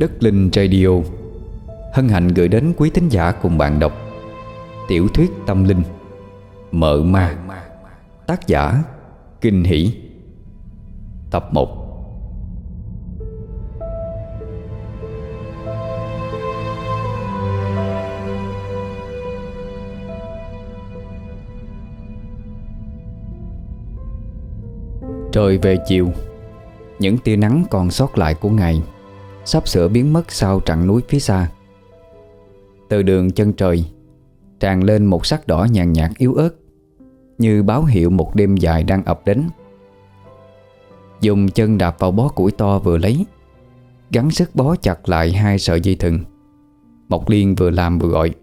Đất Linh Radio. Hân hạnh gửi đến quý tín giả cùng bạn đọc Tiểu thuyết tâm linh, Mợ ma. Tác giả, Kinh Hỷ. Tập 1 Trời về chiều, Những tia nắng còn sót lại của ngày. Sắp sửa biến mất sau trận núi phía xa. Từ đường chân trời, Tràn lên một sắc đỏ nhàn nhạt yếu ớt, Như báo hiệu một đêm dài đang ập đến. Dùng chân đạp vào bó củi to vừa lấy Gắn sức bó chặt lại hai sợi dây thừng. Mộc Liên vừa làm vừa gọi.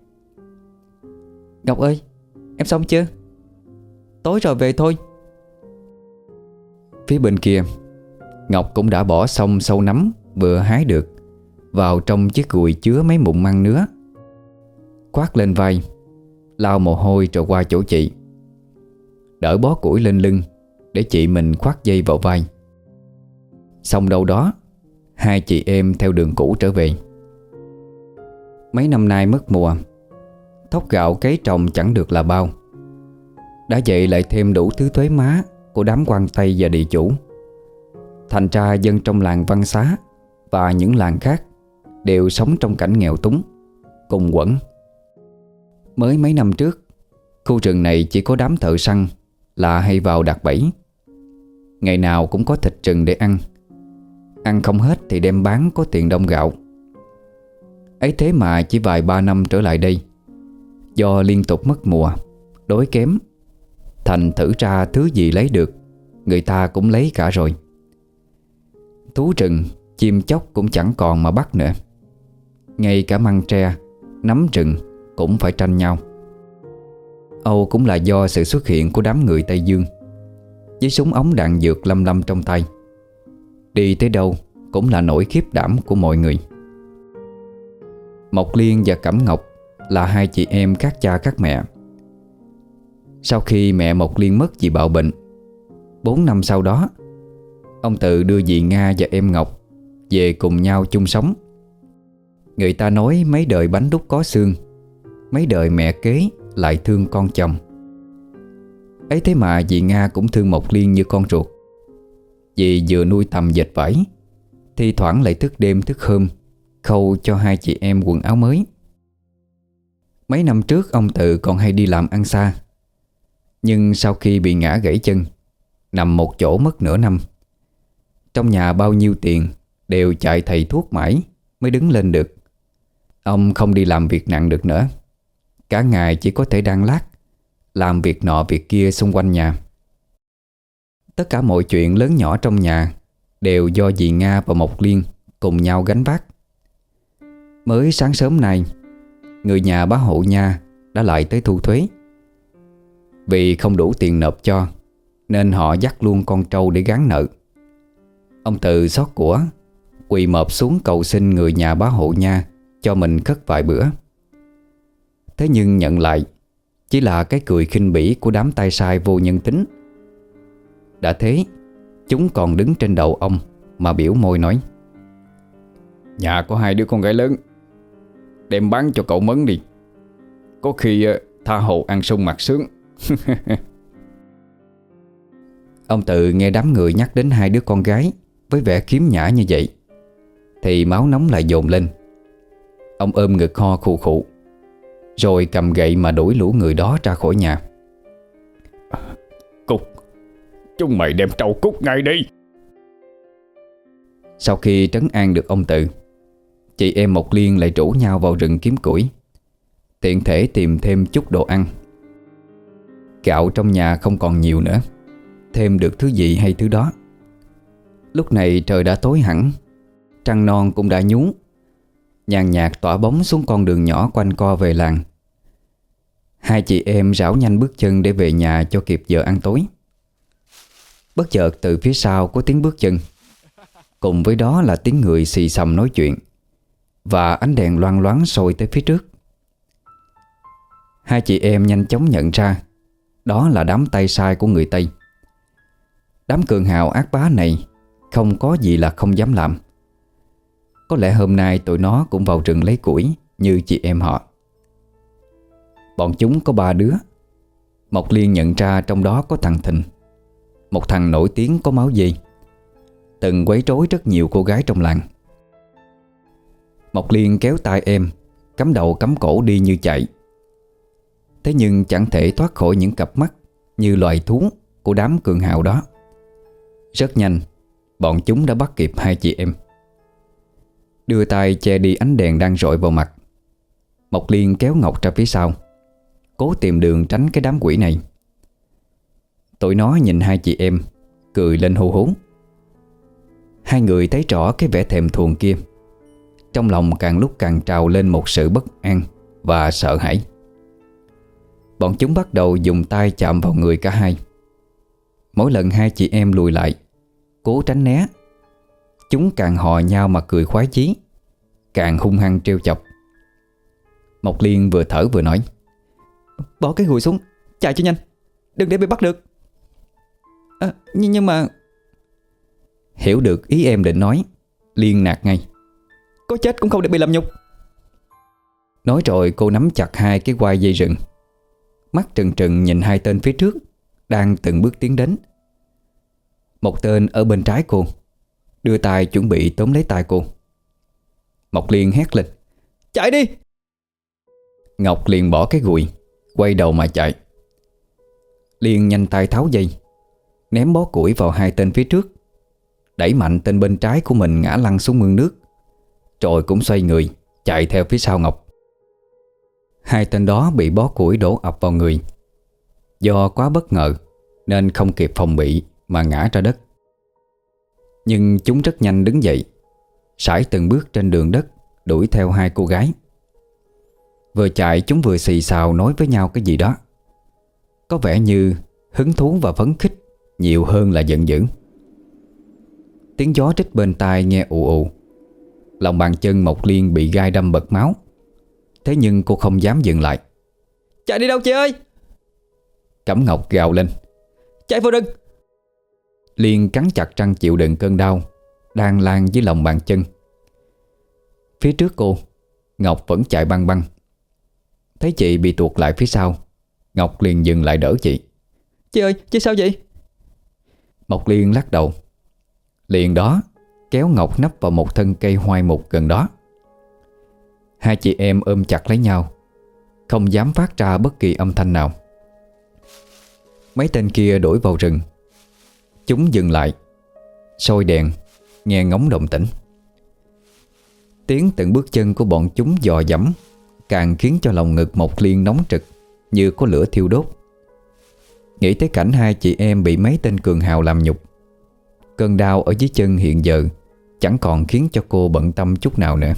Ngọc ơi, Em xong chưa? Tối rồi về thôi. Phía bên kia, Ngọc cũng đã bỏ xong sâu nắm Vừa hái được, Vào trong chiếc gùi chứa mấy mụn măng nứa. Quát lên vai, Lao mồ hôi rồi qua chỗ chị. Đỡ bó củi lên lưng, Để chị mình khoát dây vào vai. Xong đâu đó, Hai chị em theo đường cũ trở về. Mấy năm nay mất mùa, Thóc gạo cấy trồng chẳng được là bao. Đã vậy lại thêm đủ thứ thuế má Của đám quan Tây và địa chủ. Thành ra dân trong làng Văn Xá và những làng khác Đều sống trong cảnh nghèo túng, Cùng quẩn. Mới mấy năm trước, Khu rừng này chỉ có đám thợ săn Là hay vào đặt bẫy Ngày nào cũng có thịt rừng để ăn. Ăn không hết thì đem bán có tiền đông gạo. Ấy thế mà chỉ vài ba năm trở lại đây, Do liên tục mất mùa, đói kém, Thành thử ra thứ gì lấy được, Người ta cũng lấy cả rồi. Thú rừng Chim chóc cũng chẳng còn mà bắt nữa. Ngay cả măng tre Nắm rừng cũng phải tranh nhau. Âu cũng là do sự xuất hiện của đám người Tây Dương. Với súng ống đạn dược lâm lâm trong tay, Đi tới đâu cũng là nỗi khiếp đảm của mọi người. Mộc Liên và Cẩm Ngọc là hai chị em các cha các mẹ. Sau khi mẹ Mộc Liên mất vì bạo bệnh, Bốn năm sau đó, Ông tự đưa dì Nga và em Ngọc về cùng nhau chung sống. Người ta nói mấy đời bánh đúc có xương, Mấy đời mẹ kế lại thương con chồng. Ấy thế mà dì Nga cũng thương Mộc Liên như con ruột. Dì vừa nuôi tầm dệt vải, Thi thoảng lại thức đêm thức hôm, Khâu cho hai chị em quần áo mới. Mấy năm trước ông tự còn hay đi làm ăn xa, Nhưng sau khi bị ngã gãy chân, Nằm một chỗ mất nửa năm. Trong nhà bao nhiêu tiền Đều chạy thầy thuốc mãi Mới đứng lên được. Ông không đi làm việc nặng được nữa. Cả ngày chỉ có thể đang lát, Làm việc nọ việc kia xung quanh nhà. Tất cả mọi chuyện lớn nhỏ trong nhà Đều do dì Nga và Mộc Liên Cùng nhau gánh vác. Mới sáng sớm nay, Người nhà bá hộ nha Đã lại tới thu thuế. Vì không đủ tiền nộp cho, Nên họ dắt luôn con trâu để gán nợ. Ông Từ xót của Quỳ mọp xuống cầu xin người nhà bá hộ nha Cho mình cất vài bữa. Thế nhưng nhận lại Chỉ là cái cười khinh bỉ của đám tay sai vô nhân tính. Đã thế Chúng còn đứng trên đầu ông Mà biểu môi nói Nhà có hai đứa con gái lớn Đem bán cho cậu mấn đi. Có khi ờ, tha hồ ăn sung mặt sướng. Ông tự nghe đám người nhắc đến hai đứa con gái Với vẻ khiếm nhã như vậy Thì máu nóng lại dồn lên. Ông ôm ngực ho khụ khụ Rồi cầm gậy mà đuổi lũ người đó ra khỏi nhà. Cúc Chúng mày đem trâu cút ngay đi. Sau khi trấn an được ông tự Chị em Mộc Liên lại rủ nhau vào rừng kiếm củi Tiện thể tìm thêm chút đồ ăn. Gạo trong nhà không còn nhiều nữa Thêm được thứ gì hay thứ đó. Lúc này trời đã tối hẳn Trăng non cũng đã nhú. Nhàn nhạt tỏa bóng xuống con đường nhỏ quanh co về làng. Hai chị em rảo nhanh bước chân để về nhà cho kịp giờ ăn tối. Bất chợt từ phía sau có tiếng bước chân. Cùng với đó là tiếng người xì xầm nói chuyện. Và ánh đèn loang loáng sôi tới phía trước. Hai chị em nhanh chóng nhận ra, Đó là đám tay sai của người Tây. Đám cường hào ác bá này Không có gì là không dám làm. Có lẽ hôm nay tụi nó cũng vào rừng lấy củi, Như chị em họ. Bọn chúng có ba đứa. Mộc Liên nhận ra trong đó có thằng Thịnh. Một thằng nổi tiếng có máu dây. Từng quấy rối rất nhiều cô gái trong làng. Mộc Liên kéo tay em, Cắm đầu cắm cổ đi như chạy. Thế nhưng chẳng thể thoát khỏi những cặp mắt Như loài thú của đám cường hào đó. Rất nhanh, Bọn chúng đã bắt kịp hai chị em. Đưa tay che đi ánh đèn đang rọi vào mặt. Mộc Liên kéo Ngọc ra phía sau, Cố tìm đường tránh cái đám quỷ này. Tụi nó nhìn hai chị em, Cười lên hô hố Hai người thấy rõ cái vẻ thèm thuồng kia, Trong lòng càng lúc càng trào lên một sự bất an Và sợ hãi. Bọn chúng bắt đầu dùng tay chạm vào người cả hai. Mỗi lần hai chị em lùi lại, Cố tránh né Chúng càng hò nhau mà cười khoái chí Càng hung hăng trêu chọc. Mộc Liên vừa thở vừa nói Bỏ cái gùi xuống Chạy cho nhanh Đừng để bị bắt được. Ờ, à, nhưng, nhưng mà Hiểu được ý em định nói Liên nạt ngay Có chết cũng không để bị làm nhục. Nói rồi cô nắm chặt hai cái quai dây rừng. Mắt trừng trừng nhìn hai tên phía trước Đang từng bước tiến đến. Một tên ở bên trái cô Đưa tay chuẩn bị tóm lấy tay cô. Mộc Liên hét lên. Chạy đi! Ngọc liền bỏ cái gùi Quay đầu mà chạy. Liên nhanh tay tháo dây, Ném bó củi vào hai tên phía trước. Đẩy mạnh tên bên trái của mình ngã lăn xuống mương nước. Rồi cũng xoay người, Chạy theo phía sau Ngọc. Hai tên đó bị bó củi đổ ập vào người. Do quá bất ngờ, Nên không kịp phòng bị Mà ngã ra đất. Nhưng chúng rất nhanh đứng dậy. Sải từng bước trên đường đất, Đuổi theo hai cô gái. Vừa chạy, chúng vừa xì xào nói với nhau cái gì đó. Có vẻ như hứng thú và phấn khích Nhiều hơn là giận dữ. Tiếng gió trích bên tai nghe ù ù. Lòng bàn chân Mộc Liên bị gai đâm bật máu. Thế nhưng cô không dám dừng lại. Chạy đi đâu chị ơi? Cẩm Ngọc gào lên. Chạy vào rừng liền cắn chặt răng chịu đựng cơn đau Đang lan dưới lòng bàn chân. Phía trước cô Ngọc vẫn chạy băng băng. Thấy chị bị tuột lại phía sau Ngọc liền dừng lại đỡ chị. Chị ơi, chị sao vậy? Mộc Liên lắc đầu. Liền đó Kéo Ngọc nấp vào một thân cây hoai mục gần đó. Hai chị em ôm chặt lấy nhau Không dám phát ra bất kỳ âm thanh nào. Mấy tên kia đuổi vào rừng Chúng dừng lại. Soi đèn, Nghe ngóng động tĩnh. Tiếng từng bước chân của bọn chúng dò dẫm, Càng khiến cho lòng ngực một liên nóng trực, Như có lửa thiêu đốt. Nghĩ tới cảnh hai chị em bị mấy tên cường hào làm nhục. Cơn đau ở dưới chân hiện giờ, Chẳng còn khiến cho cô bận tâm chút nào nữa.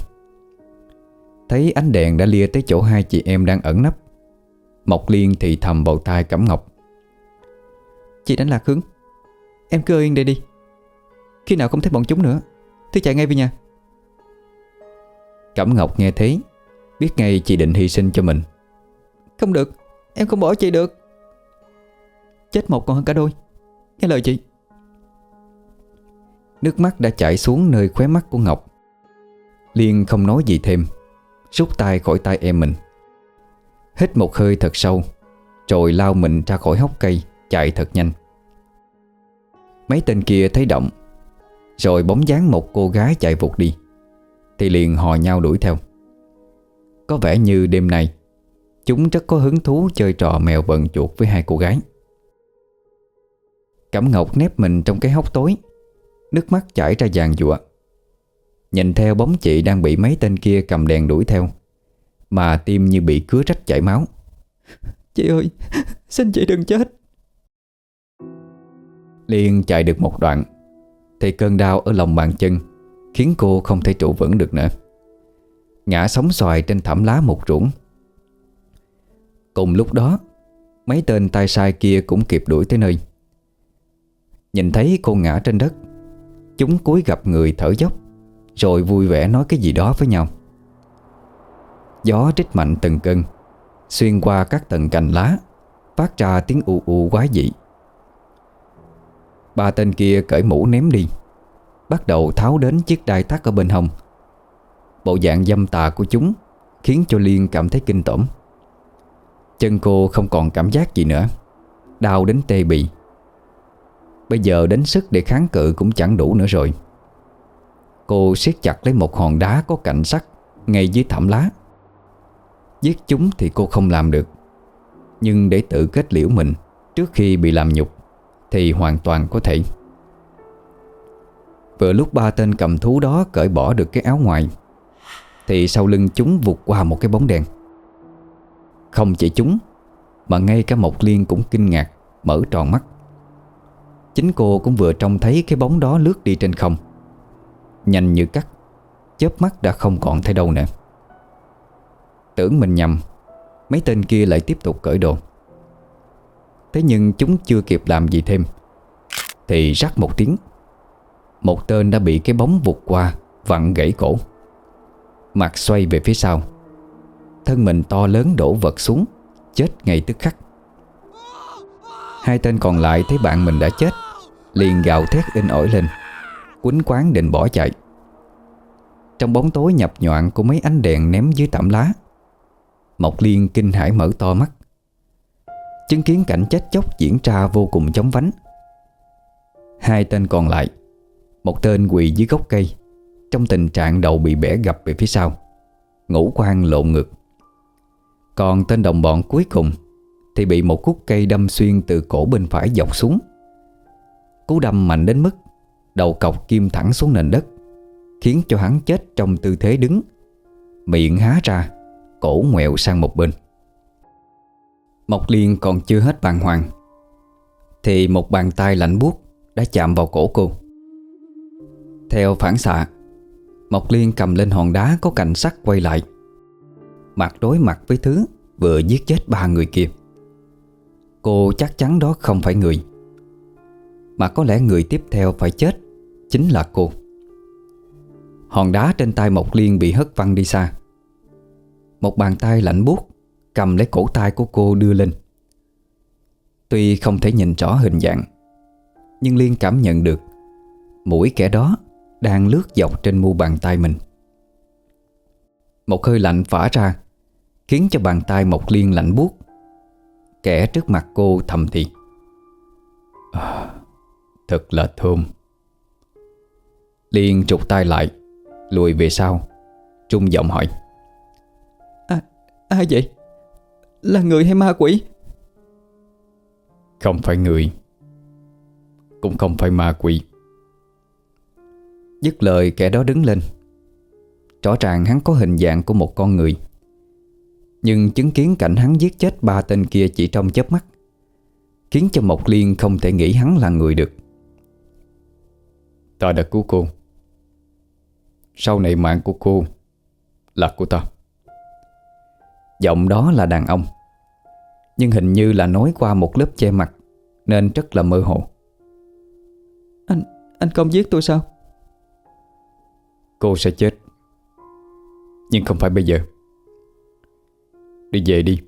Thấy ánh đèn đã lia tới chỗ hai chị em đang ẩn nấp, Mộc Liên thì thầm vào tai Cẩm Ngọc. Chị đánh lạc hướng Em cứ yên đây đi. Khi nào không thấy bọn chúng nữa Thì chạy ngay về nhà. Cẩm Ngọc nghe thấy Biết ngay chị định hy sinh cho mình. Không được Em không bỏ chị được. Chết một còn hơn cả đôi. Nghe lời chị. Nước mắt đã chảy xuống nơi khóe mắt của Ngọc. Liên không nói gì thêm Rút tay khỏi tay em mình. Hít một hơi thật sâu Rồi lao mình ra khỏi hốc cây Chạy thật nhanh Mấy tên kia thấy động, Rồi bóng dáng một cô gái chạy vụt đi. Thì liền hò nhau đuổi theo. Có vẻ như đêm nay, Chúng rất có hứng thú chơi trò mèo vận chuột với hai cô gái. Cẩm Ngọc nép mình trong cái hốc tối, Nước mắt chảy ra vàng dụa Nhìn theo bóng chị đang bị mấy tên kia cầm đèn đuổi theo, Mà tim như bị cứa rách chảy máu. Chị ơi, Xin chị đừng chết. Liên chạy được một đoạn. Thì cơn đau ở lòng bàn chân Khiến cô không thể trụ vững được nữa. Ngã sóng xoài trên thảm lá một ruộng. Cùng lúc đó, Mấy tên tay sai kia cũng kịp đuổi tới nơi. Nhìn thấy cô ngã trên đất, Chúng cúi gặp người thở dốc, Rồi vui vẻ nói cái gì đó với nhau. Gió trích mạnh từng cơn, Xuyên qua các tầng cành lá, Phát ra tiếng u u quái dị. Ba tên kia cởi mũ ném đi, Bắt đầu tháo đến chiếc đai thắt ở bên hông. Bộ dạng dâm tà của chúng Khiến cho Liên cảm thấy kinh tởm. Chân cô không còn cảm giác gì nữa, Đau đến tê bì. Bây giờ đến sức để kháng cự cũng chẳng đủ nữa rồi. Cô siết chặt lấy một hòn đá có cạnh sắt Ngay dưới thảm lá. Giết chúng thì cô không làm được, Nhưng để tự kết liễu mình Trước khi bị làm nhục thì hoàn toàn có thể. Vừa lúc ba tên cầm thú đó cởi bỏ được cái áo ngoài, Thì sau lưng chúng vụt qua một cái bóng đèn. Không chỉ chúng, Mà ngay cả Mộc Liên cũng kinh ngạc, Mở tròn mắt. Chính cô cũng vừa trông thấy cái bóng đó lướt đi trên không. Nhanh như cắt, Chớp mắt đã không còn thấy đâu nữa. Tưởng mình nhầm, Mấy tên kia lại tiếp tục cởi đồ. Thế nhưng chúng chưa kịp làm gì thêm. Thì rắc một tiếng, Một tên đã bị cái bóng vụt qua, Vặn gãy cổ. Mặt xoay về phía sau. Thân mình to lớn đổ vật xuống, Chết ngay tức khắc. Hai tên còn lại thấy bạn mình đã chết, Liền gào thét in ỏi lên, Quýnh quán định bỏ chạy. Trong bóng tối nhập nhọn Của mấy ánh đèn ném dưới tạm lá, Mộc Liên kinh hãi mở to mắt. Chứng kiến cảnh chết chóc diễn ra vô cùng chóng vánh. Hai tên còn lại, Một tên quỳ dưới gốc cây, Trong tình trạng đầu bị bẻ gập về phía sau, Ngũ quan lộn ngực Còn tên đồng bọn cuối cùng Thì bị một khúc cây đâm xuyên từ cổ bên phải dọc xuống. Cú đâm mạnh đến mức Đầu cọc kim thẳng xuống nền đất, Khiến cho hắn chết trong tư thế đứng, Miệng há ra, Cổ ngoẹo sang một bên. Mộc Liên còn chưa hết bàng hoàng, Thì một bàn tay lạnh buốt Đã chạm vào cổ cô. Theo phản xạ, Mộc Liên cầm lên hòn đá Có cạnh sắt quay lại, Mặt đối mặt với thứ Vừa giết chết ba người kia. Cô chắc chắn đó không phải người, Mà có lẽ người tiếp theo phải chết Chính là cô. Hòn đá trên tay Mộc Liên bị hất văng đi xa. Một bàn tay lạnh buốt Cầm lấy cổ tay của cô đưa lên. Tuy không thể nhìn rõ hình dạng Nhưng Liên cảm nhận được Mũi kẻ đó Đang lướt dọc trên mu bàn tay mình. Một hơi lạnh phả ra Khiến cho bàn tay Mộc Liên lạnh buốt Kẻ trước mặt cô thầm thì à, Thật là thơm. Liên trục tay lại Lùi về sau Trung giọng hỏi À, ai vậy? Là người hay ma quỷ? Không phải người, Cũng không phải ma quỷ. Dứt lời, kẻ đó đứng lên. Rõ ràng hắn có hình dạng của một con người. Nhưng chứng kiến cảnh hắn giết chết ba tên kia chỉ trong chớp mắt, Khiến cho Mộc Liên không thể nghĩ hắn là người được. Ta đã cứu cô. Sau này mạng của cô Là của ta. Giọng đó là đàn ông. Nhưng hình như là nói qua một lớp che mặt Nên rất là mơ hồ. Anh, anh không giết tôi sao? Cô sẽ chết. Nhưng không phải bây giờ. Đi về đi.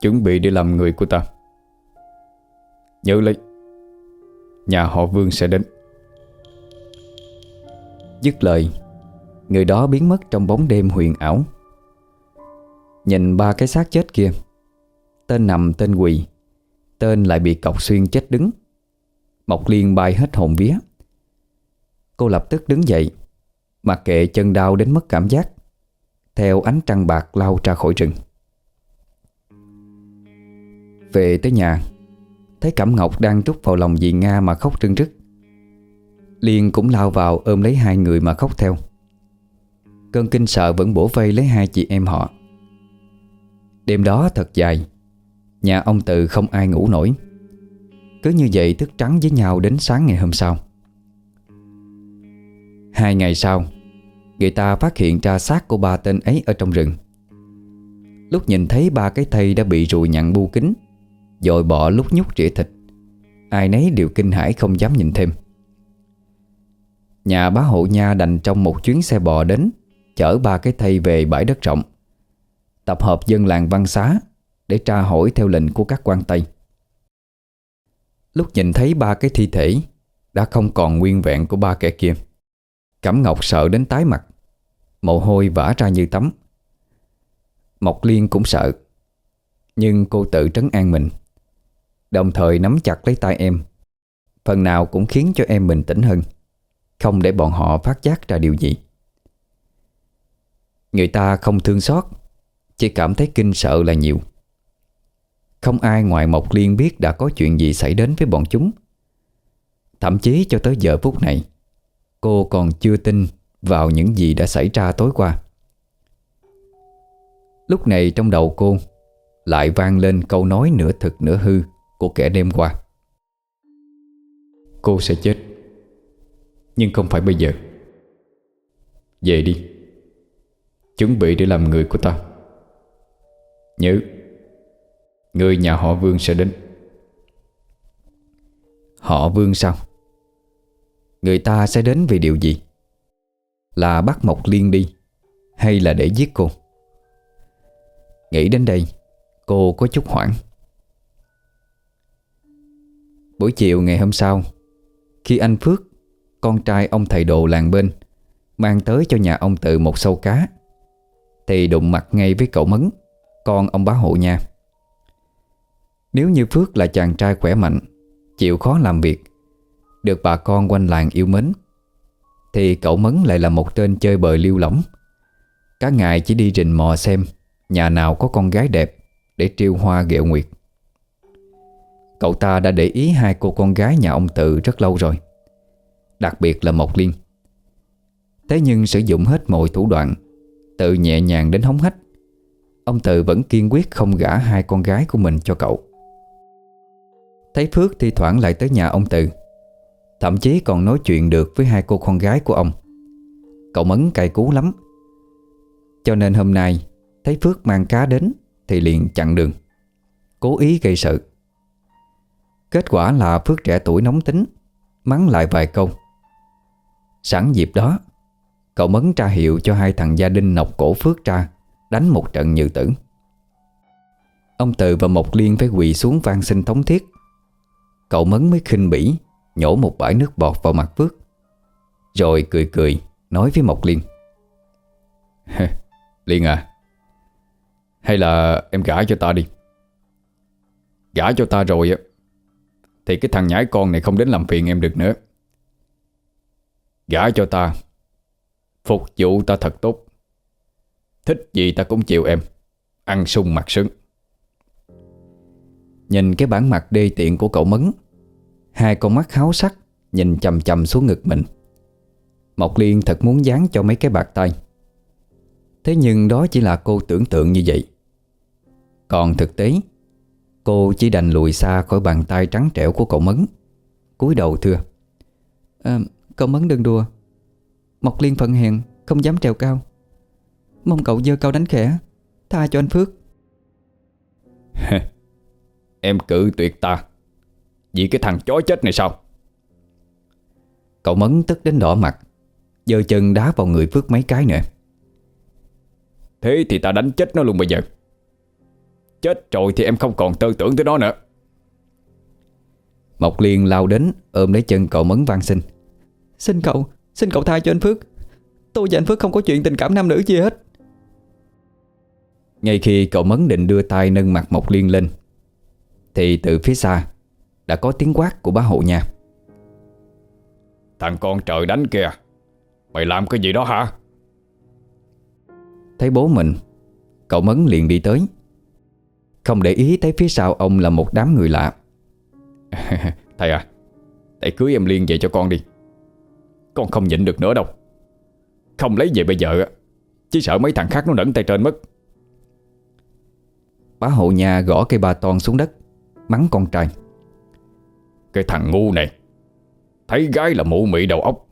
Chuẩn bị để làm người của ta. Nhớ lấy. Nhà họ Vương sẽ đến. Dứt lời Người đó biến mất trong bóng đêm huyền ảo Nhìn ba cái xác chết kia. Tên nằm tên quỳ. Tên lại bị cọc xuyên chết đứng. Mộc Liên bay hết hồn vía. Cô lập tức đứng dậy, Mặc kệ chân đau đến mất cảm giác, Theo ánh trăng bạc lao ra khỏi rừng. Về tới nhà, Thấy Cẩm Ngọc đang trút vào lòng dì Nga mà khóc trưng rức. Liên cũng lao vào ôm lấy hai người mà khóc theo. Cơn kinh sợ vẫn bổ vây lấy hai chị em họ. Đêm đó thật dài. Nhà ông Tự không ai ngủ nổi. Cứ như vậy thức trắng với nhau đến sáng ngày hôm sau. Hai ngày sau, Người ta phát hiện ra xác của ba tên ấy ở trong rừng. Lúc nhìn thấy ba cái thây đã bị rùi nhặn bu kính Rồi bỏ lúc nhúc rỉa thịt, Ai nấy đều kinh hãi không dám nhìn thêm. Nhà bá hộ nha đành trong một chuyến xe bò đến, Chở ba cái thây về bãi đất rộng. Tập hợp dân làng văn xá Để tra hỏi theo lệnh của các quan Tây. Lúc nhìn thấy ba cái thi thể, Đã không còn nguyên vẹn của ba kẻ kia. Cẩm Ngọc sợ đến tái mặt, Mồ hôi vã ra như tắm. Mộc Liên cũng sợ, Nhưng cô tự trấn an mình, Đồng thời nắm chặt lấy tay em. Phần nào cũng khiến cho em mình tỉnh hơn, Không để bọn họ phát giác ra điều gì. Người ta không thương xót chỉ cảm thấy kinh sợ là nhiều. Không ai ngoài Mộc Liên biết đã có chuyện gì xảy đến với bọn chúng. Thậm chí cho tới giờ phút này, Cô còn chưa tin vào những gì đã xảy ra tối qua. Lúc này trong đầu cô Lại vang lên câu nói nửa thực nửa hư Của kẻ đêm qua. Cô sẽ chết, Nhưng không phải bây giờ. Về đi, Chuẩn bị để làm người của ta. Nhớ, Người nhà họ Vương sẽ đến. Họ Vương sao? Người ta sẽ đến vì điều gì? Là bắt Mộc Liên đi, Hay là để giết cô? Nghĩ đến đây, Cô có chút hoảng. Buổi chiều ngày hôm sau, Khi anh Phước, Con trai ông thầy đồ làng bên, Mang tới cho nhà ông tự một sâu cá, Thì đụng mặt ngay với cậu Mấn. Con ông bá hộ nha. Nếu như Phước là chàng trai khỏe mạnh, Chịu khó làm việc, Được bà con quanh làng yêu mến, Thì cậu Mấn lại là một tên chơi bời lưu lỏng. Cả ngày chỉ đi rình mò xem Nhà nào có con gái đẹp Để triêu hoa ghẹo nguyệt. Cậu ta đã để ý hai cô con gái nhà ông Tự rất lâu rồi, Đặc biệt là Mộc Liên. Thế nhưng sử dụng hết mọi thủ đoạn, Tự nhẹ nhàng đến hống hách. Ông Tự vẫn kiên quyết không gả hai con gái của mình cho cậu. Thấy Phước thi thoảng lại tới nhà ông Tự, Thậm chí còn nói chuyện được với hai cô con gái của ông. Cậu Mấn cay cú lắm. Cho nên hôm nay, Thấy Phước mang cá đến Thì liền chặn đường, Cố ý gây sự. Kết quả là Phước trẻ tuổi nóng tính, Mắng lại vài câu. Sẵn dịp đó, Cậu mấn tra hiệu cho hai thằng gia đình nọc cổ Phước ra Đánh một trận như tử. Ông Tự và Mộc Liên phải quỳ xuống van xin thống thiết. Cậu mấn mới khinh bỉ, Nhổ một bãi nước bọt vào mặt Phước, Rồi cười cười, Nói với Mộc Liên. Liên à Hay là em gả cho ta đi. Gả cho ta rồi Thì cái thằng nhãi con này không đến làm phiền em được nữa. Gả cho ta, Phục vụ ta thật tốt. Thích gì ta cũng chịu em. Ăn sung mặt sướng. Nhìn cái bản mặt đê tiện của cậu Mấn Hai con mắt háo sắc Nhìn chầm chầm xuống ngực mình. Mộc Liên thật muốn dán cho mấy cái bạc tay. Thế nhưng đó chỉ là cô tưởng tượng như vậy. Còn thực tế Cô chỉ đành lùi xa khỏi bàn tay trắng trẻo của cậu Mấn. Cúi đầu thưa à, Cậu Mấn đừng đùa. Mộc Liên phận hèn Không dám trèo cao. Mong cậu dơ cao đánh khẽ Tha cho anh Phước. Em cự tuyệt ta Vì cái thằng chó chết này sao? Cậu Mấn tức đến đỏ mặt giơ chân đá vào người Phước mấy cái nữa Thế thì ta đánh chết nó luôn bây giờ. Chết rồi thì em không còn tư tưởng tới nó nữa. Mộc Liên lao đến Ôm lấy chân cậu Mấn van xin. Xin cậu, xin cậu tha cho anh Phước. Tôi và anh Phước không có chuyện tình cảm nam nữ gì hết Ngay khi cậu Mấn định đưa tay nâng mặt Mộc Liên lên Thì từ phía xa Đã có tiếng quát của bá hộ nhà. Thằng con trời đánh kìa Mày làm cái gì đó hả? Thấy bố mình Cậu Mấn liền đi tới. Không để ý thấy phía sau ông là một đám người lạ. Thầy à Thầy cưới em Liên về cho con đi. Con không nhịn được nữa đâu. Không lấy về bây giờ Chỉ sợ mấy thằng khác nó nẫn tay trên mất Bá hộ nhà gõ cây ba ton xuống đất Mắng con trai. Cái thằng ngu này Thấy gái là mụ mị đầu óc.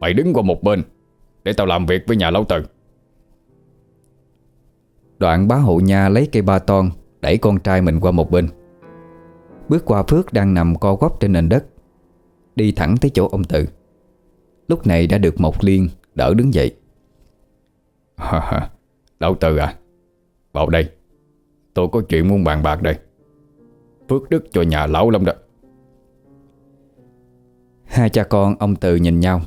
Mày đứng qua một bên Để tao làm việc với nhà lão tử. Đoạn bá hộ nhà lấy cây ba ton Đẩy con trai mình qua một bên. Bước qua Phước đang nằm co quắp trên nền đất Đi thẳng tới chỗ ông Tự. Lúc này đã được Mộc Liên đỡ đứng dậy. Lão Tự à Vào đây Tôi có chuyện muốn bàn bạc đây. Phước đức cho nhà lão lắm đó. Hai cha con ông từ nhìn nhau.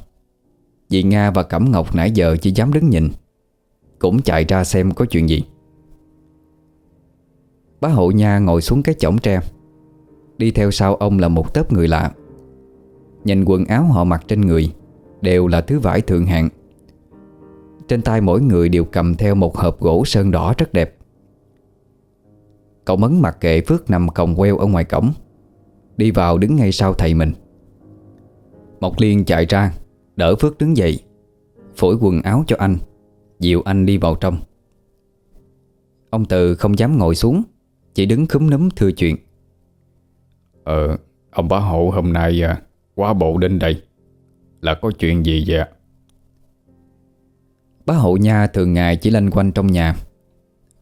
Dì Nga và Cẩm Ngọc nãy giờ chỉ dám đứng nhìn, Cũng chạy ra xem có chuyện gì. Bá hộ nha ngồi xuống cái chõng tre. Đi theo sau ông là một tớp người lạ. Nhìn quần áo họ mặc trên người, Đều là thứ vải thượng hạng. Trên tay mỗi người đều cầm theo một hộp gỗ sơn đỏ rất đẹp. Cậu mấn mặc kệ Phước nằm còng queo ở ngoài cổng. Đi vào đứng ngay sau thầy mình. Mộc Liên chạy ra Đỡ Phước đứng dậy Phổi quần áo cho anh Dịu anh đi vào trong. Ông Từ không dám ngồi xuống Chỉ đứng khúm núm thưa chuyện. Ờ Ông bá hộ hôm nay à, Quá bộ đến đây. Là có chuyện gì vậy Bá hộ nha thường ngày chỉ lanh quanh trong nhà.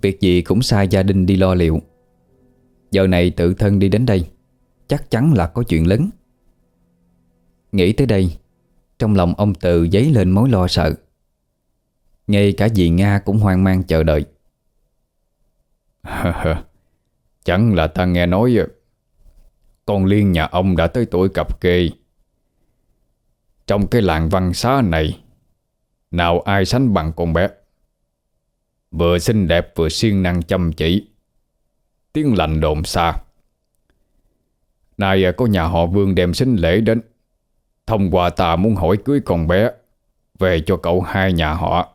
Việc gì cũng sai gia đình đi lo liệu Giờ này tự thân đi đến đây, Chắc chắn là có chuyện lớn. Nghĩ tới đây, Trong lòng ông tự dấy lên mối lo sợ. Ngay cả dì Nga cũng hoang mang chờ đợi. Chẳng là ta nghe nói, Con Liên nhà ông đã tới tuổi cập kê. Trong cái làng văn xá này, Nào ai sánh bằng con bé? Vừa xinh đẹp vừa siêng năng chăm chỉ. Tiếng lành đồn xa. Nay à, có nhà họ Vương đem sinh lễ đến. Thông qua ta muốn hỏi cưới con bé, Về cho cậu hai nhà họ.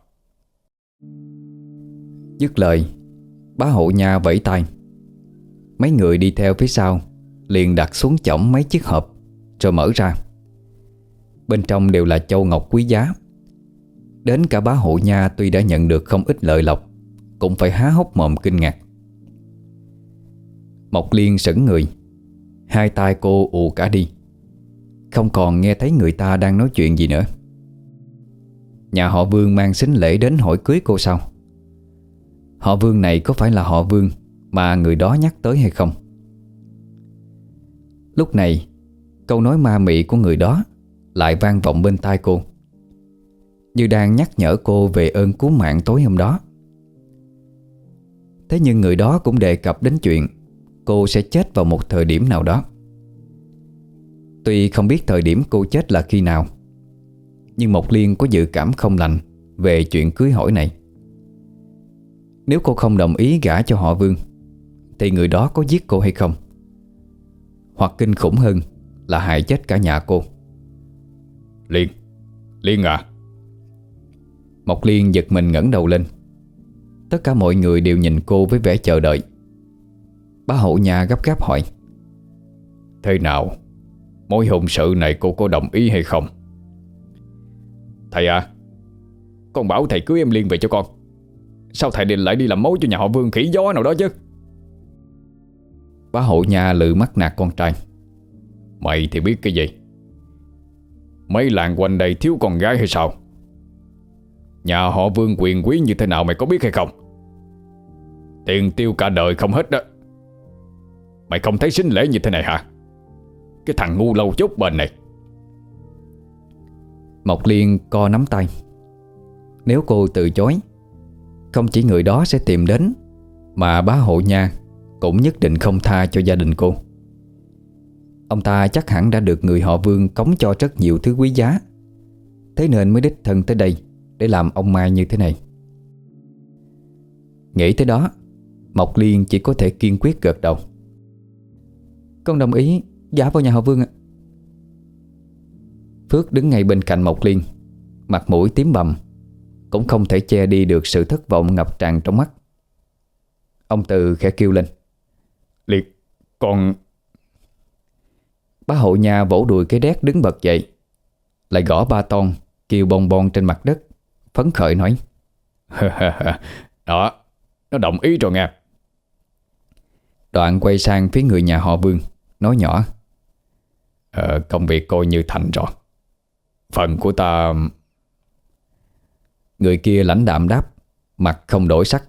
Dứt lời, Bá hộ nhà vẫy tay. Mấy người đi theo phía sau, Liền đặt xuống chổng mấy chiếc hộp, Rồi mở ra. Bên trong đều là châu ngọc quý giá. Đến cả bá hộ nha tuy đã nhận được không ít lợi lộc, Cũng phải há hốc mồm kinh ngạc. Mộc Liên sững người. Hai tay cô ù cả đi. Không còn nghe thấy người ta đang nói chuyện gì nữa. Nhà họ Vương mang xính lễ đến hỏi cưới cô sao Họ Vương này có phải là họ Vương Mà người đó nhắc tới hay không? Lúc này, Câu nói ma mị của người đó Lại vang vọng bên tai cô. Như đang nhắc nhở cô về ơn cứu mạng tối hôm đó. Thế nhưng người đó cũng đề cập đến chuyện Cô sẽ chết vào một thời điểm nào đó. Tuy không biết thời điểm cô chết là khi nào Nhưng Mộc Liên có dự cảm không lành Về chuyện cưới hỏi này. Nếu cô không đồng ý gả cho họ Vương Thì người đó có giết cô hay không? Hoặc kinh khủng hơn Là hại chết cả nhà cô? Liên Liên à. Mộc Liên giật mình ngẩng đầu lên. Tất cả mọi người đều nhìn cô với vẻ chờ đợi Bá hộ nhà gấp gáp hỏi. Thế nào? Mối hôn sự này cô có đồng ý hay không? Thầy à Con bảo thầy cưới em Liên về cho con. Sao thầy định lại đi làm mối cho nhà họ Vương khỉ gió nào đó chứ? Bá hộ nhà lự mắt nạt con trai. Mày thì biết cái gì? Mấy làng quanh đây thiếu con gái hay sao? Nhà họ Vương quyền quý như thế nào mày có biết hay không? Tiền tiêu cả đời không hết đó Mày không thấy xính lễ như thế này hả? Cái thằng ngu lâu chốt bền này. Mộc Liên co nắm tay. Nếu cô từ chối, Không chỉ người đó sẽ tìm đến, Mà bá hộ nha Cũng nhất định không tha cho gia đình cô. Ông ta chắc hẳn đã được người họ Vương Cống cho rất nhiều thứ quý giá. Thế nên mới đích thân tới đây Để làm ông Mai như thế này. Nghĩ tới đó, Mộc Liên chỉ có thể kiên quyết gật đầu con đồng ý, Giả vào nhà họ Vương ạ. Phước đứng ngay bên cạnh Mộc Liên, Mặt mũi tím bầm, Cũng không thể che đi được sự thất vọng ngập tràn trong mắt. Ông Từ khẽ kêu lên, Liệt Con Bá hộ nhà vỗ đùi cái đét đứng bật dậy, Lại gõ ba ton Kêu bong bon trên mặt đất, Phấn khởi nói, Đó, Nó đồng ý rồi nghe Đoạn quay sang phía người nhà họ Vương. Nói nhỏ. Ờ, Công việc coi như thành rồi Phần của ta Người kia lãnh đạm đáp Mặt không đổi sắc.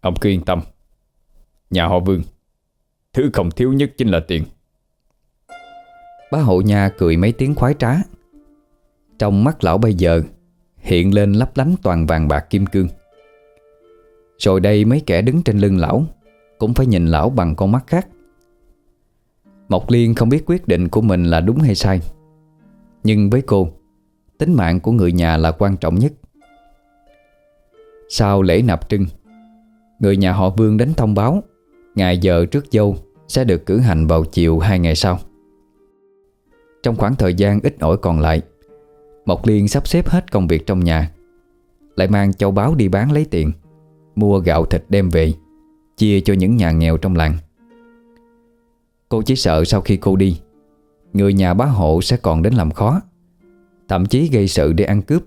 Ông cứ yên tâm. Nhà họ Vương Thứ không thiếu nhất chính là tiền. Bá hộ nhà cười mấy tiếng khoái trá. Trong mắt lão bây giờ Hiện lên lấp lánh toàn vàng bạc kim cương. Rồi đây mấy kẻ đứng trên lưng lão Cũng phải nhìn lão bằng con mắt khác Mộc Liên không biết quyết định của mình là đúng hay sai. Nhưng với cô, Tính mạng của người nhà là quan trọng nhất. Sau lễ nạp trưng, Người nhà họ Vương đến thông báo, Ngày giờ trước dâu Sẽ được cử hành vào chiều hai ngày sau. Trong khoảng thời gian ít ỏi còn lại, Mộc Liên sắp xếp hết công việc trong nhà, Lại mang châu báo đi bán lấy tiền, Mua gạo thịt đem về, Chia cho những nhà nghèo trong làng. Cô chỉ sợ sau khi cô đi. Người nhà bá hộ sẽ còn đến làm khó, Thậm chí gây sự để ăn cướp.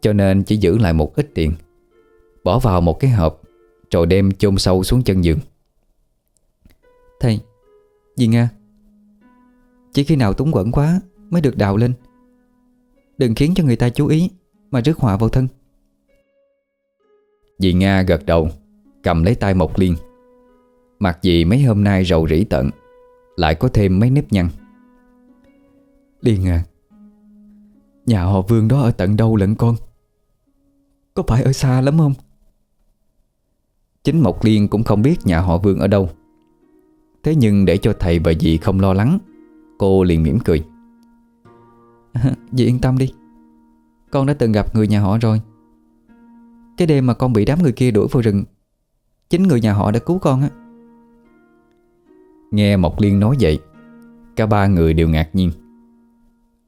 Cho nên chỉ giữ lại một ít tiền, Bỏ vào một cái hộp, Rồi đem chôn sâu xuống chân giường. Thầy Dì Nga? Chỉ khi nào túng quẩn quá Mới được đào lên. Đừng khiến cho người ta chú ý Mà rước họa vào thân. Dì Nga gật đầu, Cầm lấy tay Mộc Liên. Mặc gì mấy hôm nay rầu rĩ tận lại có thêm mấy nếp nhăn. Liên à Nhà họ Vương đó ở tận đâu lận con? Có phải ở xa lắm không? Chính Mộc Liên cũng không biết nhà họ Vương ở đâu. Thế nhưng để cho thầy và dì không lo lắng, Cô liền mỉm cười. Dì yên tâm đi, Con đã từng gặp người nhà họ rồi. Cái đêm mà con bị đám người kia đuổi vào rừng, Chính người nhà họ đã cứu con á. Nghe Mộc Liên nói vậy Cả ba người đều ngạc nhiên.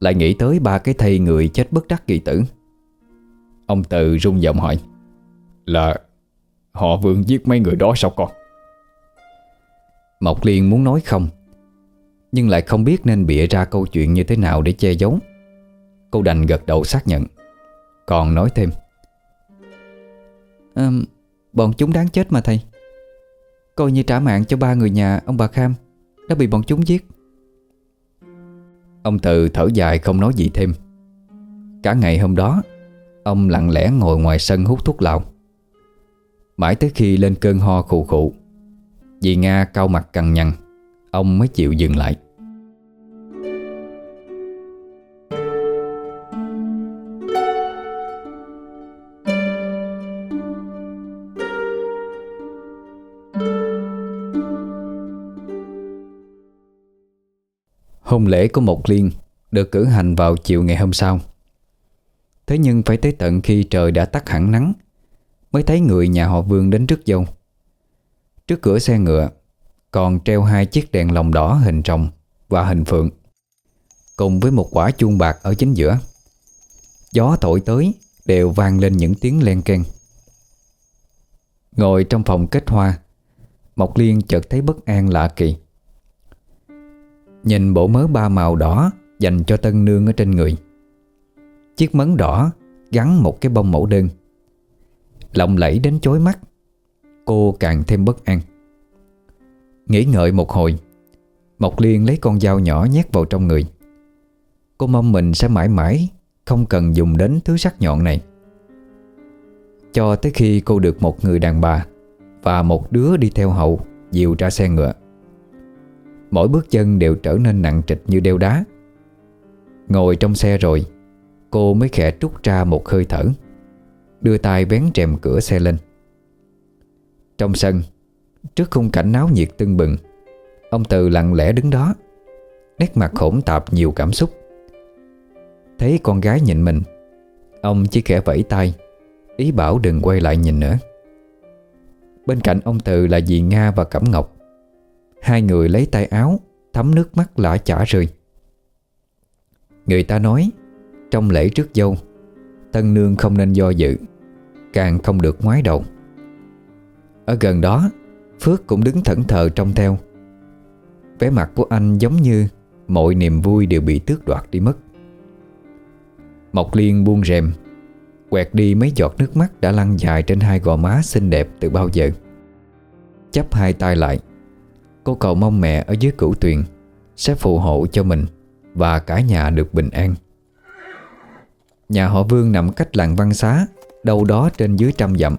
Lại nghĩ tới ba cái thây người chết bất đắc kỳ tử. Ông Từ rung giọng hỏi Là họ Vương giết mấy người đó sao con? Mộc Liên muốn nói không Nhưng lại không biết nên bịa ra câu chuyện như thế nào để che giấu. Cô đành gật đầu xác nhận Còn nói thêm à, Bọn chúng đáng chết mà thầy. Coi như trả mạng cho ba người nhà ông bà Kham, Đã bị bọn chúng giết. Ông Từ thở dài không nói gì thêm. Cả ngày hôm đó, Ông lặng lẽ ngồi ngoài sân hút thuốc lào. Mãi tới khi lên cơn ho khụ khụ Dì Nga cau mặt cằn nhằn, Ông mới chịu dừng lại. Hôn lễ của Mộc Liên Được cử hành vào chiều ngày hôm sau. Thế nhưng phải tới tận khi trời đã tắt hẳn nắng Mới thấy người nhà họ Vương đến trước dâu. Trước cửa xe ngựa, Còn treo hai chiếc đèn lồng đỏ hình rồng Và hình phượng, Cùng với một quả chuông bạc ở chính giữa. Gió thổi tới, Đều vang lên những tiếng len keng. Ngồi trong phòng kết hoa, Mộc Liên chợt thấy bất an lạ kỳ. Nhìn bộ mớ ba màu đỏ Dành cho tân nương ở trên người. Chiếc mấn đỏ Gắn một cái bông mẫu đơn. Lộng lẫy đến chối mắt, Cô càng thêm bất an. Nghĩ ngợi một hồi, Mộc Liên lấy con dao nhỏ nhét vào trong người. Cô mong mình sẽ mãi mãi Không cần dùng đến thứ sắc nhọn này. Cho tới khi cô được một người đàn bà Và một đứa đi theo hậu Dìu ra xe ngựa. Mỗi bước chân đều trở nên nặng trịch như đeo đá. Ngồi trong xe rồi, Cô mới khẽ trút ra một hơi thở, Đưa tay bén rèm cửa xe lên. Trong sân, Trước khung cảnh náo nhiệt tưng bừng, Ông Từ lặng lẽ đứng đó, Nét mặt hỗn tạp nhiều cảm xúc. Thấy con gái nhìn mình, Ông chỉ khẽ vẫy tay, Ý bảo đừng quay lại nhìn nữa. Bên cạnh ông Từ là dì Nga và Cẩm Ngọc. Hai người lấy tay áo, Thấm nước mắt lã chả rơi Người ta nói, Trong lễ trước dâu, Tân nương không nên do dự, Càng không được ngoái đầu. Ở gần đó, Phước cũng đứng thẫn thờ trông theo. Vẻ mặt của anh giống như Mọi niềm vui đều bị tước đoạt đi mất. Mộc Liên buông rèm, Quẹt đi mấy giọt nước mắt đã lăn dài trên hai gò má xinh đẹp từ bao giờ. Chắp hai tay lại Cô cầu mong mẹ ở dưới cửu tuyền Sẽ phù hộ cho mình Và cả nhà được bình an. Nhà họ Vương nằm cách làng văn xá, Đâu đó trên dưới trăm dặm.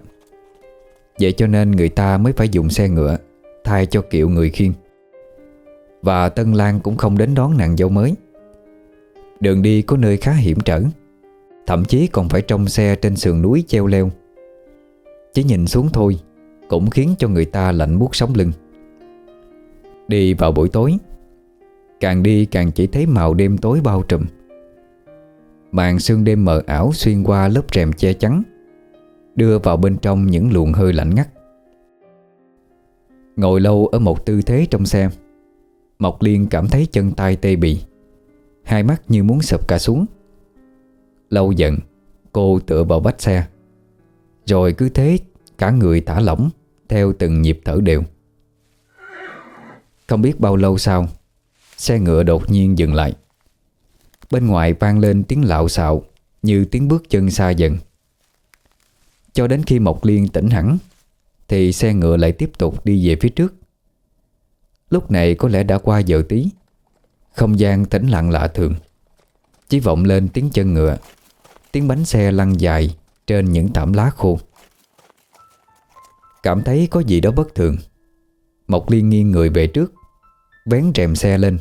Vậy cho nên người ta mới phải dùng xe ngựa, Thay cho kiệu người khiêng. Và Tân Lan cũng không đến đón nàng dâu mới. Đường đi có nơi khá hiểm trở, Thậm chí còn phải trông xe trên sườn núi treo leo. Chỉ nhìn xuống thôi Cũng khiến cho người ta lạnh buốt sống lưng. Đi vào buổi tối. Càng đi càng chỉ thấy màu đêm tối bao trùm. Màn sương đêm mờ ảo xuyên qua lớp rèm che chắn, Đưa vào bên trong những luồng hơi lạnh ngắt. Ngồi lâu ở một tư thế trong xe, Mộc Liên cảm thấy chân tay tê bì, Hai mắt như muốn sụp cả xuống. Lâu dần, Cô tựa vào vách xe, Rồi cứ thế Cả người thả lỏng Theo từng nhịp thở đều. Không biết bao lâu sau, Xe ngựa đột nhiên dừng lại. Bên ngoài vang lên tiếng lạo xạo Như tiếng bước chân xa dần. Cho đến khi Mộc Liên tỉnh hẳn, Thì xe ngựa lại tiếp tục đi về phía trước. Lúc này có lẽ đã qua giờ tí, Không gian tĩnh lặng lạ thường. Chỉ vọng lên tiếng chân ngựa, Tiếng bánh xe lăn dài Trên những thảm lá khô. Cảm thấy có gì đó bất thường. Mộc Liên nghiêng người về trước Vén rèm xe lên.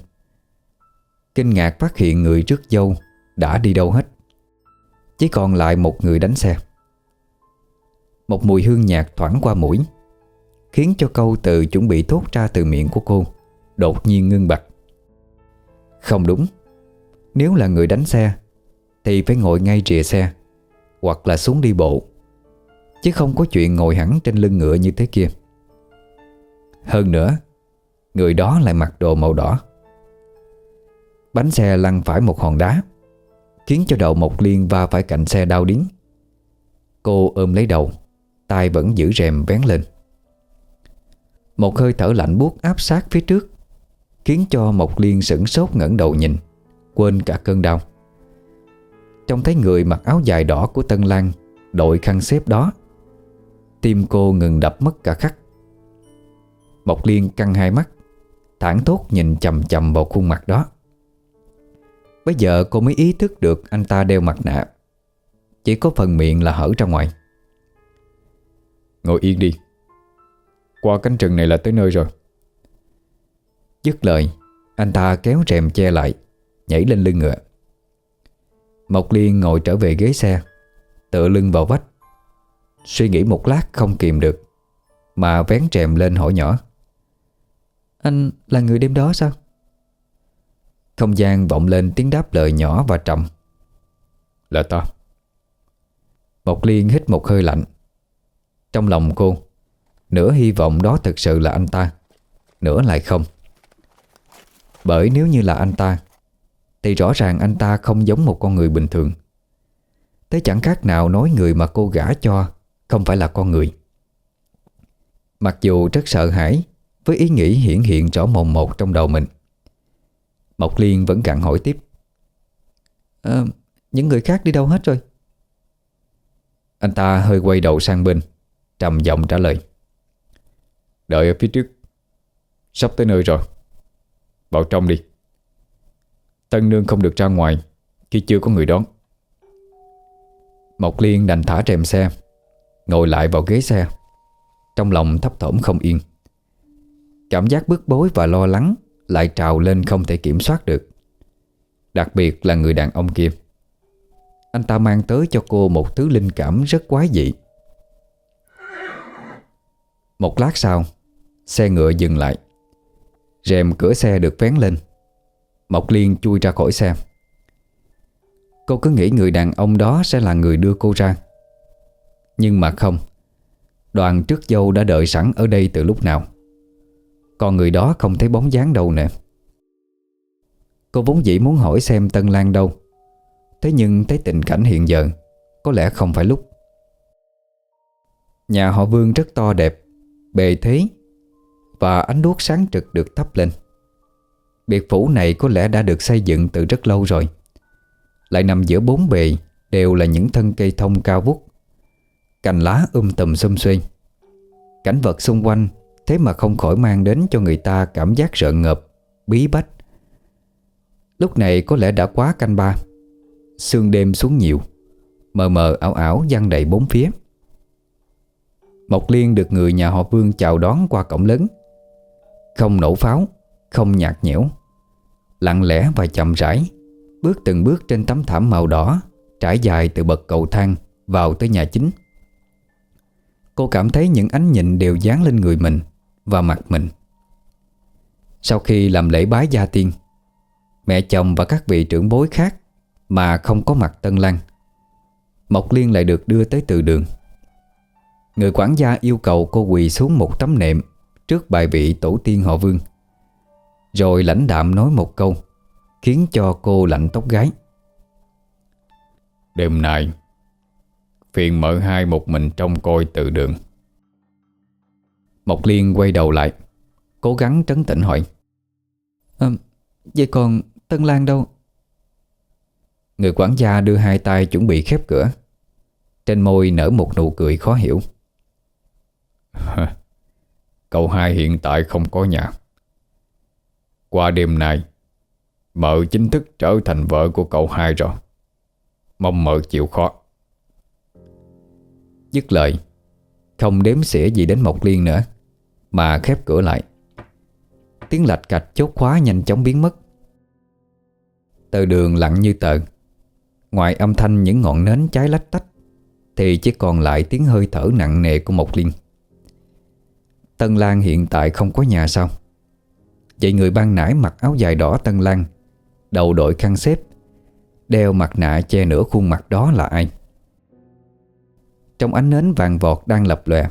Kinh ngạc phát hiện người trước dâu Đã đi đâu hết. Chỉ còn lại một người đánh xe. Một mùi hương nhạt thoảng qua mũi, Khiến cho câu từ chuẩn bị thốt ra từ miệng của cô Đột nhiên ngưng bặt. Không đúng. Nếu là người đánh xe, Thì phải ngồi ngay rìa xe Hoặc là xuống đi bộ, Chứ không có chuyện ngồi hẳn trên lưng ngựa như thế kia. Hơn nữa Người đó lại mặc đồ màu đỏ. Bánh xe lăn phải một hòn đá, Khiến cho đầu Mộc Liên va phải cạnh xe đau điếng. Cô ôm lấy đầu, tay vẫn giữ rèm vén lên. Một hơi thở lạnh buốt áp sát phía trước, Khiến cho Mộc Liên sửng sốt ngẩng đầu nhìn, Quên cả cơn đau. Trông thấy người mặc áo dài đỏ của Tân Lan Đội khăn xếp đó, Tim cô ngừng đập mất cả khắc. Mộc Liên căng hai mắt. Thẳng thốt nhìn chầm chầm vào khuôn mặt đó. Bây giờ cô mới ý thức được anh ta đeo mặt nạ. Chỉ có phần miệng là hở ra ngoài. Ngồi yên đi. Qua cánh rừng này là tới nơi rồi. Dứt lời, Anh ta kéo rèm che lại, Nhảy lên lưng ngựa. Mộc Liên ngồi trở về ghế xe, Tựa lưng vào vách. Suy nghĩ một lát không kìm được, Mà vén rèm lên hỏi nhỏ. Anh là người đêm đó sao? Không gian vọng lên tiếng đáp lời nhỏ và trầm Là ta. Mộc Liên hít một hơi lạnh. Trong lòng cô, Nửa hy vọng đó thực sự là anh ta, Nửa lại không. Bởi nếu như là anh ta, Thì rõ ràng anh ta không giống một con người bình thường. Thế chẳng khác nào nói người mà cô gả cho Không phải là con người. Mặc dù rất sợ hãi với ý nghĩ hiển hiện rõ mồn một trong đầu mình. Mộc Liên vẫn gặn hỏi tiếp. À, Những người khác đi đâu hết rồi? Anh ta hơi quay đầu sang bên Trầm giọng trả lời. Đợi ở phía trước. Sắp tới nơi rồi. Vào trong đi. Tân nương không được ra ngoài Khi chưa có người đón. Mộc Liên đành thả rèm xe Ngồi lại vào ghế xe. Trong lòng thấp thỏm không yên. Cảm giác bức bối và lo lắng lại trào lên không thể kiểm soát được. Đặc biệt là người đàn ông kia. Anh ta mang tới cho cô một thứ linh cảm rất quái dị. Một lát sau, Xe ngựa dừng lại. Rèm cửa xe được vén lên. Mộc Liên chui ra khỏi xe. Cô cứ nghĩ người đàn ông đó sẽ là người đưa cô ra. Nhưng mà không. Đoàn trước dâu đã đợi sẵn ở đây từ lúc nào còn người đó không thấy bóng dáng đâu nè. Cô vốn dĩ muốn hỏi xem Tân Lan đâu. Thế nhưng thấy tình cảnh hiện giờ, Có lẽ không phải lúc. Nhà họ Vương rất to đẹp, Bề thế, Và ánh đuốc sáng trực được thắp lên. Biệt phủ này có lẽ đã được xây dựng từ rất lâu rồi. Lại nằm giữa bốn bề, Đều là những thân cây thông cao vút. Cành lá um tùm xum xuê. Cảnh vật xung quanh Thế mà không khỏi mang đến cho người ta cảm giác sợ ngợp, Bí bách. Lúc này có lẽ đã quá canh ba. Sương đêm xuống nhiều, Mờ mờ ảo ảo văng đầy bốn phía. Mộc Liên được người nhà họ Vương chào đón qua cổng lớn. Không nổ pháo, Không nhạt nhẽo, Lặng lẽ và chậm rãi, Bước từng bước trên tấm thảm màu đỏ, Trải dài từ bậc cầu thang Vào tới nhà chính. Cô cảm thấy những ánh nhìn đều dán lên người mình và mặt mình. Sau khi làm lễ bái gia tiên, Mẹ chồng và các vị trưởng bối khác Mà không có mặt Tân Lan Mộc Liên lại được đưa tới từ đường. Người quản gia yêu cầu cô quỳ xuống một tấm nệm Trước bài vị tổ tiên họ Vương, Rồi lãnh đạm nói một câu Khiến cho cô lạnh tóc gái Đêm nay, Phiền mở hai một mình trong coi từ đường. Mộc Liên quay đầu lại Cố gắng trấn tĩnh hỏi. À, Vậy còn Tân Lan đâu? Người quản gia đưa hai tay chuẩn bị khép cửa. Trên môi nở một nụ cười khó hiểu. Cậu hai hiện tại không có nhà. Qua đêm nay Mợ chính thức trở thành vợ của cậu hai rồi. Mong mợ chịu khó. Dứt lời Không đếm xỉa gì đến Mộc Liên nữa. Mà khép cửa lại. Tiếng lạch cạch chốt khóa nhanh chóng biến mất. Từ đường lặng như tờ. Ngoài âm thanh những ngọn nến cháy lách tách, Thì chỉ còn lại tiếng hơi thở nặng nề của Mộc Liên. Tân Lan hiện tại không có nhà sao? Vậy người ban nãy mặc áo dài đỏ Tân Lan, Đầu đội khăn xếp, Đeo mặt nạ che nửa khuôn mặt đó là ai? Trong ánh nến vàng vọt đang lập lòe.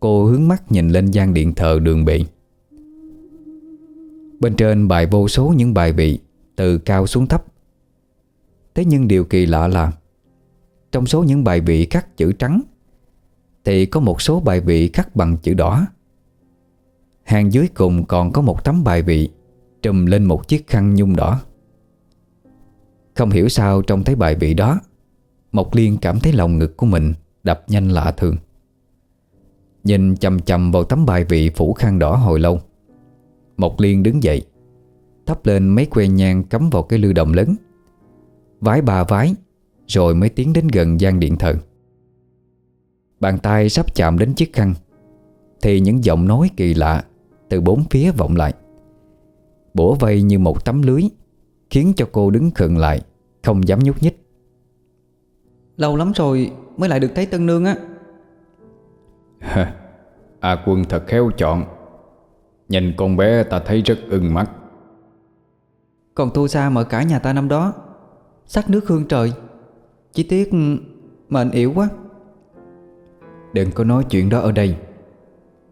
Cô hướng mắt nhìn lên gian điện thờ đường bị Bên trên bài vô số những bài vị, Từ cao xuống thấp. Thế nhưng điều kỳ lạ là, Trong số những bài vị khắc chữ trắng, Thì có một số bài vị khắc bằng chữ đỏ. Hàng dưới cùng còn có một tấm bài vị Trùm lên một chiếc khăn nhung đỏ. Không hiểu sao trong thấy bài vị đó, Mộc Liên cảm thấy lòng ngực của mình Đập nhanh lạ thường. Nhìn chầm chầm vào tấm bài vị phủ khăn đỏ hồi lâu. Mộc Liên đứng dậy, Thắp lên mấy que nhang cắm vào cái lưu đồng lớn. Vái bà vái, Rồi mới tiến đến gần gian điện thờ. Bàn tay sắp chạm đến chiếc khăn, Thì những giọng nói kỳ lạ Từ bốn phía vọng lại. Bủa vây như một tấm lưới, Khiến cho cô đứng khựng lại, Không dám nhúc nhích. Lâu lắm rồi mới lại được thấy Tân Nương á. A quân thật khéo chọn. Nhìn con bé ta thấy rất ưng mắt. Còn tu xa mở cả nhà ta năm đó. Sắc nước hương trời. Chỉ tiếc mệnh yếu quá. Đừng có nói chuyện đó ở đây.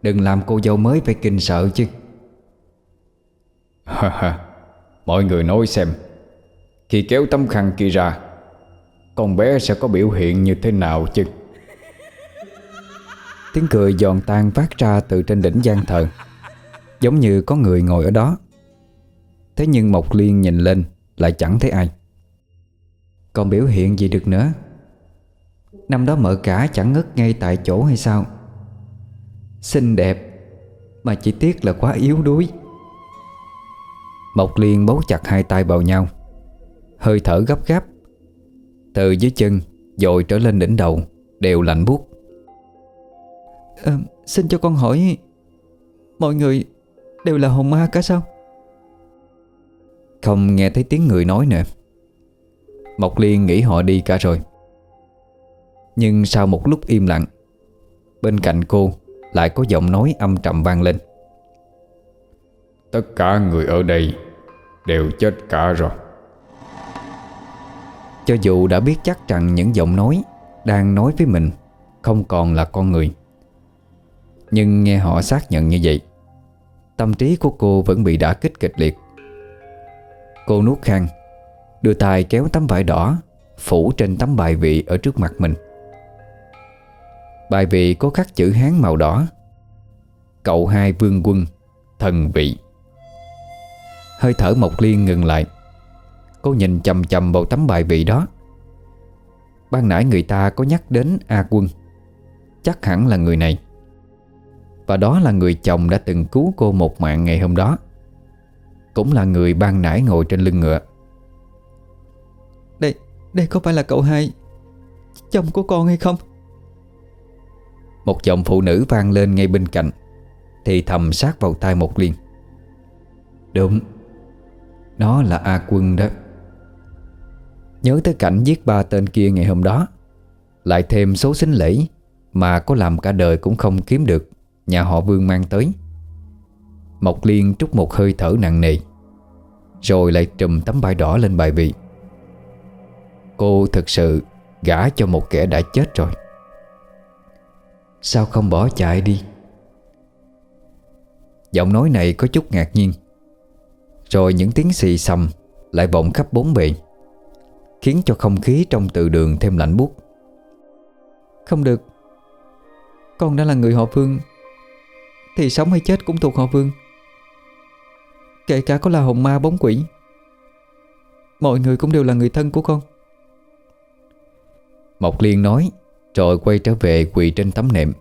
Đừng làm cô dâu mới phải kinh sợ chứ. Ha ha Mọi người nói xem. Khi kéo tấm khăn kia ra Con bé sẽ có biểu hiện như thế nào chứ Tiếng cười giòn tan phát ra từ trên đỉnh gian thờ. Giống như có người ngồi ở đó. Thế nhưng Mộc Liên nhìn lên, Lại chẳng thấy ai. Còn biểu hiện gì được nữa? Năm đó mợ cả chẳng ngất ngay tại chỗ hay sao? Xinh đẹp, Mà chỉ tiếc là quá yếu đuối. Mộc Liên bấu chặt hai tay vào nhau. Hơi thở gấp gáp. Từ dưới chân, dội trở lên đỉnh đầu, Đều lạnh buốt à, Xin cho con hỏi Mọi người đều là hồn ma cả sao? Không nghe thấy tiếng người nói nữa Mộc Liên nghĩ họ đi cả rồi. Nhưng sau một lúc im lặng Bên cạnh cô Lại có giọng nói âm trầm vang lên. Tất cả người ở đây Đều chết cả rồi. Cho dù đã biết chắc rằng những giọng nói Đang nói với mình Không còn là con người nhưng nghe họ xác nhận như vậy, Tâm trí của cô vẫn bị đả kích kịch liệt. Cô nuốt khang, Đưa tay kéo tấm vải đỏ, Phủ trên tấm bài vị ở trước mặt mình. Bài vị có khắc chữ Hán màu đỏ, Cậu hai vương quân, Thần vị. Hơi thở Mộc Liên ngừng lại. Cô nhìn chầm chầm vào tấm bài vị đó. Ban nãy người ta có nhắc đến A Quân. Chắc hẳn là người này. Và đó là người chồng đã từng cứu cô một mạng ngày hôm đó. Cũng là người ban nãy ngồi trên lưng ngựa. Đây, đây có phải là cậu hai Chồng của con hay không? Một giọng phụ nữ vang lên ngay bên cạnh Thì thầm sát vào tai một liên Đúng Nó là A Quân đó. Nhớ tới cảnh giết ba tên kia ngày hôm đó Lại thêm số xính lễ Mà có làm cả đời cũng không kiếm được Nhà họ Vương mang tới. Mộc Liên trút một hơi thở nặng nề, Rồi lại trùm tấm bài đỏ lên bài vị. Cô thực sự gả cho một kẻ đã chết rồi. Sao không bỏ chạy đi? Giọng nói này có chút ngạc nhiên, Rồi những tiếng xì xầm Lại vọng khắp bốn bề, Khiến cho không khí trong từ đường thêm lạnh buốt. Không được, Con đã là người họ Vương thì sống hay chết cũng thuộc họ Vương. Kể cả có là hồn ma bóng quỷ, Mọi người cũng đều là người thân của con. Mộc Liên nói, Rồi quay trở về quỳ trên tấm nệm,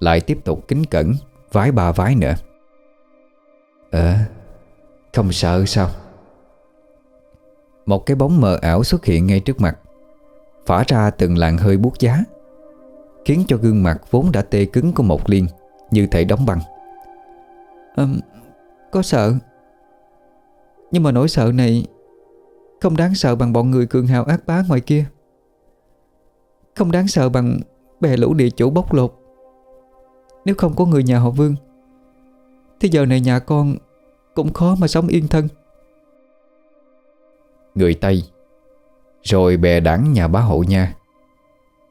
Lại tiếp tục kính cẩn, Vái ba vái nữa. Ờ Không sợ sao? Một cái bóng mờ ảo xuất hiện ngay trước mặt, Phả ra từng làn hơi buốt giá, Khiến cho gương mặt vốn đã tê cứng của Mộc Liên như thể đóng băng. À, Có sợ. Nhưng mà nỗi sợ này Không đáng sợ bằng bọn người cường hào ác bá ngoài kia. Không đáng sợ bằng Bè lũ địa chủ bóc lột. Nếu không có người nhà họ Vương Thì giờ này nhà con Cũng khó mà sống yên thân. Người Tây Rồi bè đảng nhà bá hộ nha.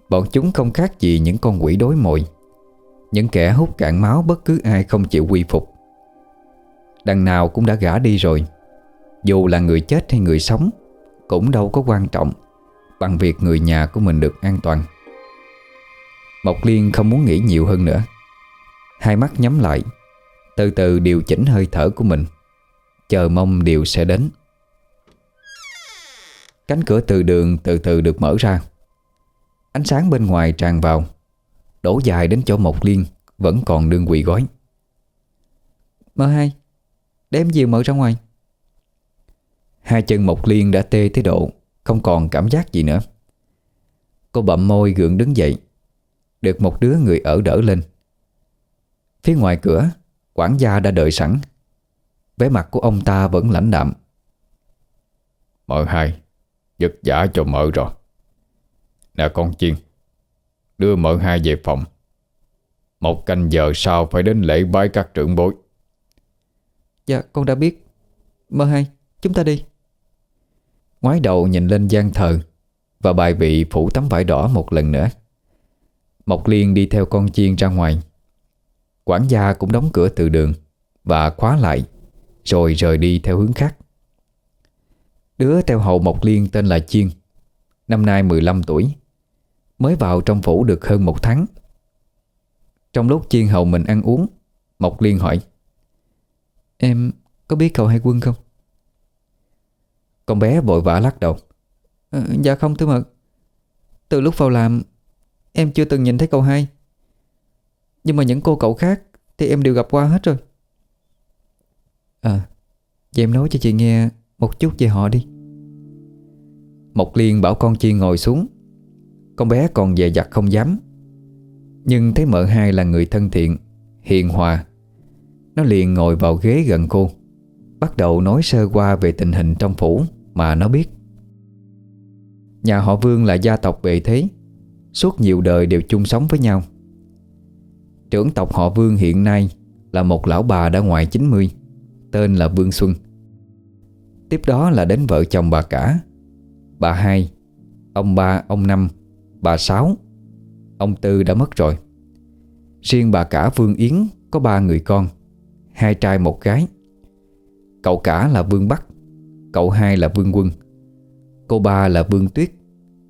Bọn chúng không khác gì những con quỷ đối mồi những kẻ hút cạn máu bất cứ ai không chịu quy phục. Đằng nào cũng đã gã đi rồi. Dù là người chết hay người sống, Cũng đâu có quan trọng. Bằng việc người nhà của mình được an toàn. Mộc Liên không muốn nghĩ nhiều hơn nữa. Hai mắt nhắm lại, Từ từ điều chỉnh hơi thở của mình. Chờ mong điều sẽ đến. Cánh cửa từ đường từ từ được mở ra. Ánh sáng bên ngoài tràn vào. Đổ dài đến chỗ Mộc Liên, Vẫn còn đương quỳ gói Mơ hai, Đem dìu mở ra ngoài. Hai chân Mộc Liên đã tê tới độ, Không còn cảm giác gì nữa. Cô bậm môi gượng đứng dậy, Được một đứa người ở đỡ lên. Phía ngoài cửa, Quản gia đã đợi sẵn. Vẻ mặt của ông ta vẫn lãnh đạm. Mợ hai, Giật giả cho mợ rồi. Nè con chiên Đưa mợ hai về phòng. Một canh giờ sau phải đến lễ bái các trưởng bối. Dạ con đã biết. Mơ hai chúng ta đi. Ngoái đầu nhìn lên gian thờ Và bài vị phủ tấm vải đỏ một lần nữa. Mộc Liên đi theo con chiên ra ngoài. Quản gia cũng đóng cửa từ đường Và khóa lại Rồi rời đi theo hướng khác. Đứa theo hậu Mộc Liên tên là Chiên Năm nay 15 tuổi Mới vào trong phủ được hơn một tháng. Trong lúc Chiên hầu mình ăn uống Mộc Liên hỏi Em có biết cậu hai quân không? Con bé vội vã lắc đầu à, Dạ không thưa mật Từ lúc vào làm Em chưa từng nhìn thấy cậu hai. Nhưng mà những cô cậu khác Thì em đều gặp qua hết rồi. À Vậy em nói cho chị nghe Một chút về họ đi. Mộc Liên bảo con Chiên ngồi xuống con bé còn dè dặt không dám. Nhưng thấy mợ hai là người thân thiện Hiền hòa Nó liền ngồi vào ghế gần cô Bắt đầu nói sơ qua về tình hình trong phủ Mà nó biết. Nhà họ Vương là gia tộc bề thế Suốt nhiều đời đều chung sống với nhau. Trưởng tộc họ Vương hiện nay Là một lão bà đã ngoài 90 Tên là Vương Xuân. Tiếp đó là đến vợ chồng bà cả Bà hai Ông ba, ông năm Bà sáu. Ông tư đã mất rồi. Riêng bà cả Vương Yến Có ba người con, Hai trai một gái. Cậu cả là Vương Bắc, Cậu hai là Vương Quân. Cô ba là Vương Tuyết,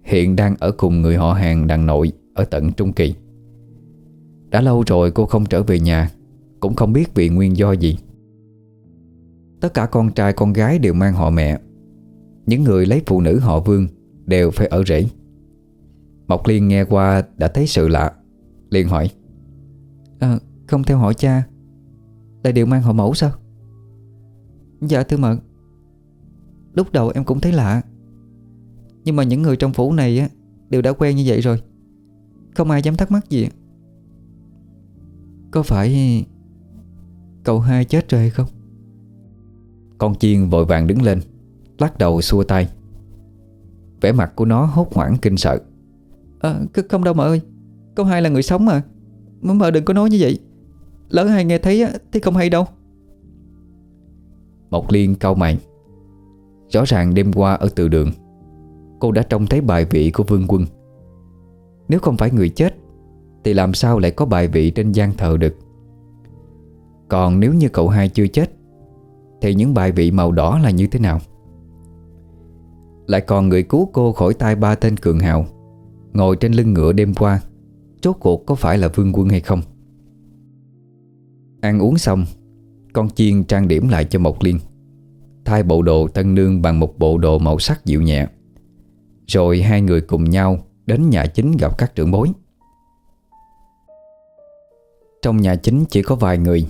Hiện đang ở cùng người họ hàng đàn nội Ở tận Trung Kỳ. Đã lâu rồi cô không trở về nhà, Cũng không biết vì nguyên do gì. Tất cả con trai con gái đều mang họ mẹ. Những người lấy phụ nữ họ Vương Đều phải ở rễ Mộc Liên nghe qua đã thấy sự lạ liền hỏi à, Không theo hỏi cha Là điều mang họ mẫu sao? Dạ thưa mận Lúc đầu em cũng thấy lạ Nhưng mà những người trong phủ này á Đều đã quen như vậy rồi Không ai dám thắc mắc gì. Có phải Cậu hai chết rồi hay không? Con chiên vội vàng đứng lên Lắc đầu xua tay. Vẻ mặt của nó hốt hoảng kinh sợ à, Không đâu mợ ơi. Cậu hai là người sống mà. Mợ đừng có nói như vậy. Lỡ hai nghe thấy thì không hay đâu. Mộc Liên cau mày. Rõ ràng đêm qua ở từ đường Cô đã trông thấy bài vị của vương quân. Nếu không phải người chết Thì làm sao lại có bài vị trên gian thờ được? Còn nếu như cậu hai chưa chết Thì những bài vị màu đỏ là như thế nào? Lại còn người cứu cô khỏi tay ba tên cường hào. Ngồi trên lưng ngựa đêm qua, Chốt cuộc có phải là vương quân hay không? Ăn uống xong, Con chiên trang điểm lại cho Mộc Liên, Thay bộ đồ tân nương bằng một bộ đồ màu sắc dịu nhẹ. Rồi hai người cùng nhau Đến nhà chính gặp các trưởng bối. Trong nhà chính chỉ có vài người,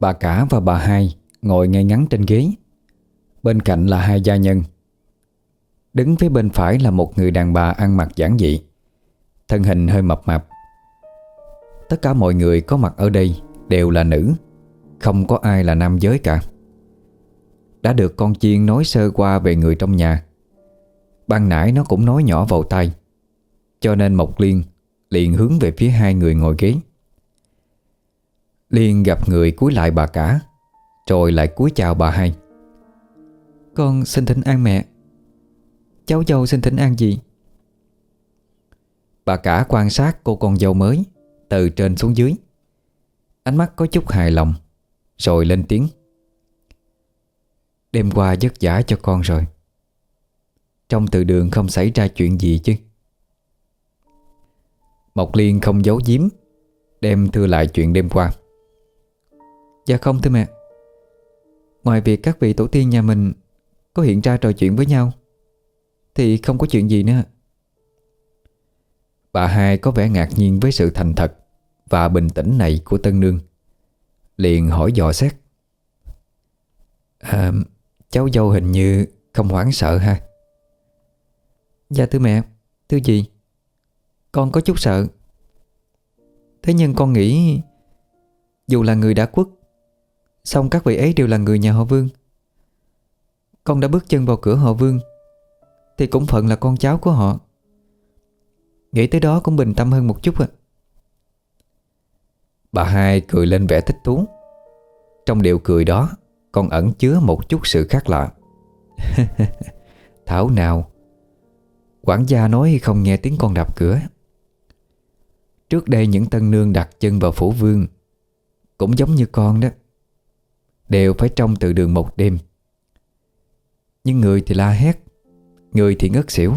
Bà cả và bà hai Ngồi ngay ngắn trên ghế. Bên cạnh là hai gia nhân Đứng phía bên phải là một người đàn bà ăn mặc giản dị. Thân hình hơi mập mạp. Tất cả mọi người có mặt ở đây Đều là nữ, Không có ai là nam giới cả. Đã được con chiên nói sơ qua về người trong nhà, Ban nãy nó cũng nói nhỏ vào tay Cho nên Mộc Liên liền hướng về phía hai người ngồi ghế. Liên gặp người cúi lại bà cả, Rồi lại cúi chào bà hai. Con xin thỉnh an mẹ. Cháu dâu xin thỉnh an gì Bà cả quan sát cô con dâu mới Từ trên xuống dưới. Ánh mắt có chút hài lòng, Rồi lên tiếng. Đêm qua vất vả cho con rồi. Trong từ đường không xảy ra chuyện gì chứ? Mộc Liên không giấu giếm, Đem thưa lại chuyện đêm qua. Dạ không thưa mẹ. Ngoài việc các vị tổ tiên nhà mình Có hiện ra trò chuyện với nhau thì không có chuyện gì nữa. Bà hai có vẻ ngạc nhiên với sự thành thật Và bình tĩnh này của Tân Nương. Liền hỏi dò xét. À, Cháu dâu hình như không hoảng sợ ha? Dạ thưa mẹ Thưa gì Con có chút sợ. Thế nhưng con nghĩ Dù là người đã quốc Xong các vị ấy đều là người nhà họ Vương. Con đã bước chân vào cửa họ Vương thì cũng phận là con cháu của họ. Nghĩ tới đó cũng bình tâm hơn một chút à Bà hai cười lên vẻ thích thú. Trong điệu cười đó, Còn ẩn chứa một chút sự khác lạ. Thảo nào? Quản gia nói không nghe tiếng con đạp cửa. Trước đây những tân nương đặt chân vào phủ vương, Cũng giống như con đó, Đều phải trông từ đường một đêm. Nhưng người thì la hét Người thì ngất xỉu.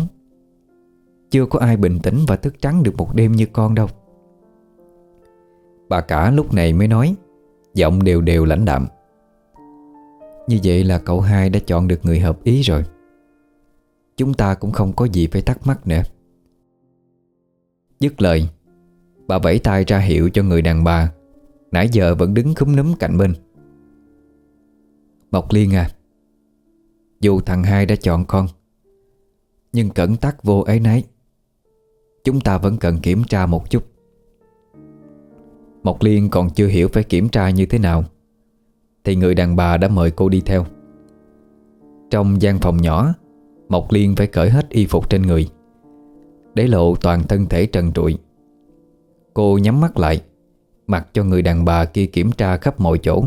Chưa có ai bình tĩnh và thức trắng được một đêm như con đâu. Bà cả lúc này mới nói, Giọng đều đều lãnh đạm. Như vậy là cậu hai đã chọn được người hợp ý rồi. Chúng ta cũng không có gì phải thắc mắc nữa. Dứt lời, Bà vẫy tay ra hiệu cho người đàn bà. Nãy giờ vẫn đứng khúm núm cạnh bên. Mộc Liên à Dù thằng hai đã chọn con nhưng cẩn tắc vô ấy nấy. Chúng ta vẫn cần kiểm tra một chút. Mộc Liên còn chưa hiểu phải kiểm tra như thế nào, Thì người đàn bà đã mời cô đi theo. Trong gian phòng nhỏ, Mộc Liên phải cởi hết y phục trên người, Để lộ toàn thân thể trần trụi. Cô nhắm mắt lại, Mặc cho người đàn bà kia kiểm tra khắp mọi chỗ.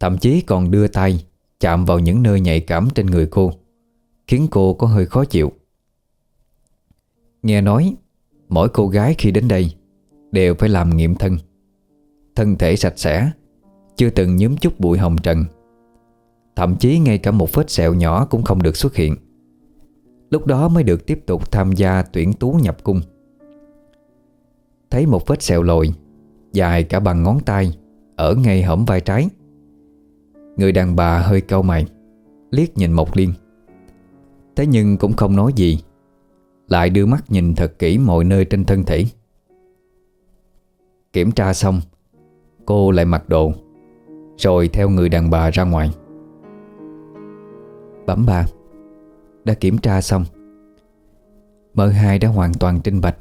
Thậm chí còn đưa tay Chạm vào những nơi nhạy cảm trên người cô. Khiến cô có hơi khó chịu. Nghe nói, Mỗi cô gái khi đến đây Đều phải làm nghiệm thân. Thân thể sạch sẽ, Chưa từng nhúm chút bụi hồng trần. Thậm chí ngay cả một vết sẹo nhỏ Cũng không được xuất hiện. Lúc đó mới được tiếp tục tham gia Tuyển tú nhập cung. Thấy một vết sẹo lồi, Dài cả bằng ngón tay, Ở ngay hõm vai trái. Người đàn bà hơi cau mày, Liếc nhìn Mộc Liên. Thế nhưng cũng không nói gì. Lại đưa mắt nhìn thật kỹ mọi nơi trên thân thể. Kiểm tra xong Cô lại mặc đồ Rồi theo người đàn bà ra ngoài. Bẩm ba, Đã kiểm tra xong. Mợ hai đã hoàn toàn trinh bạch.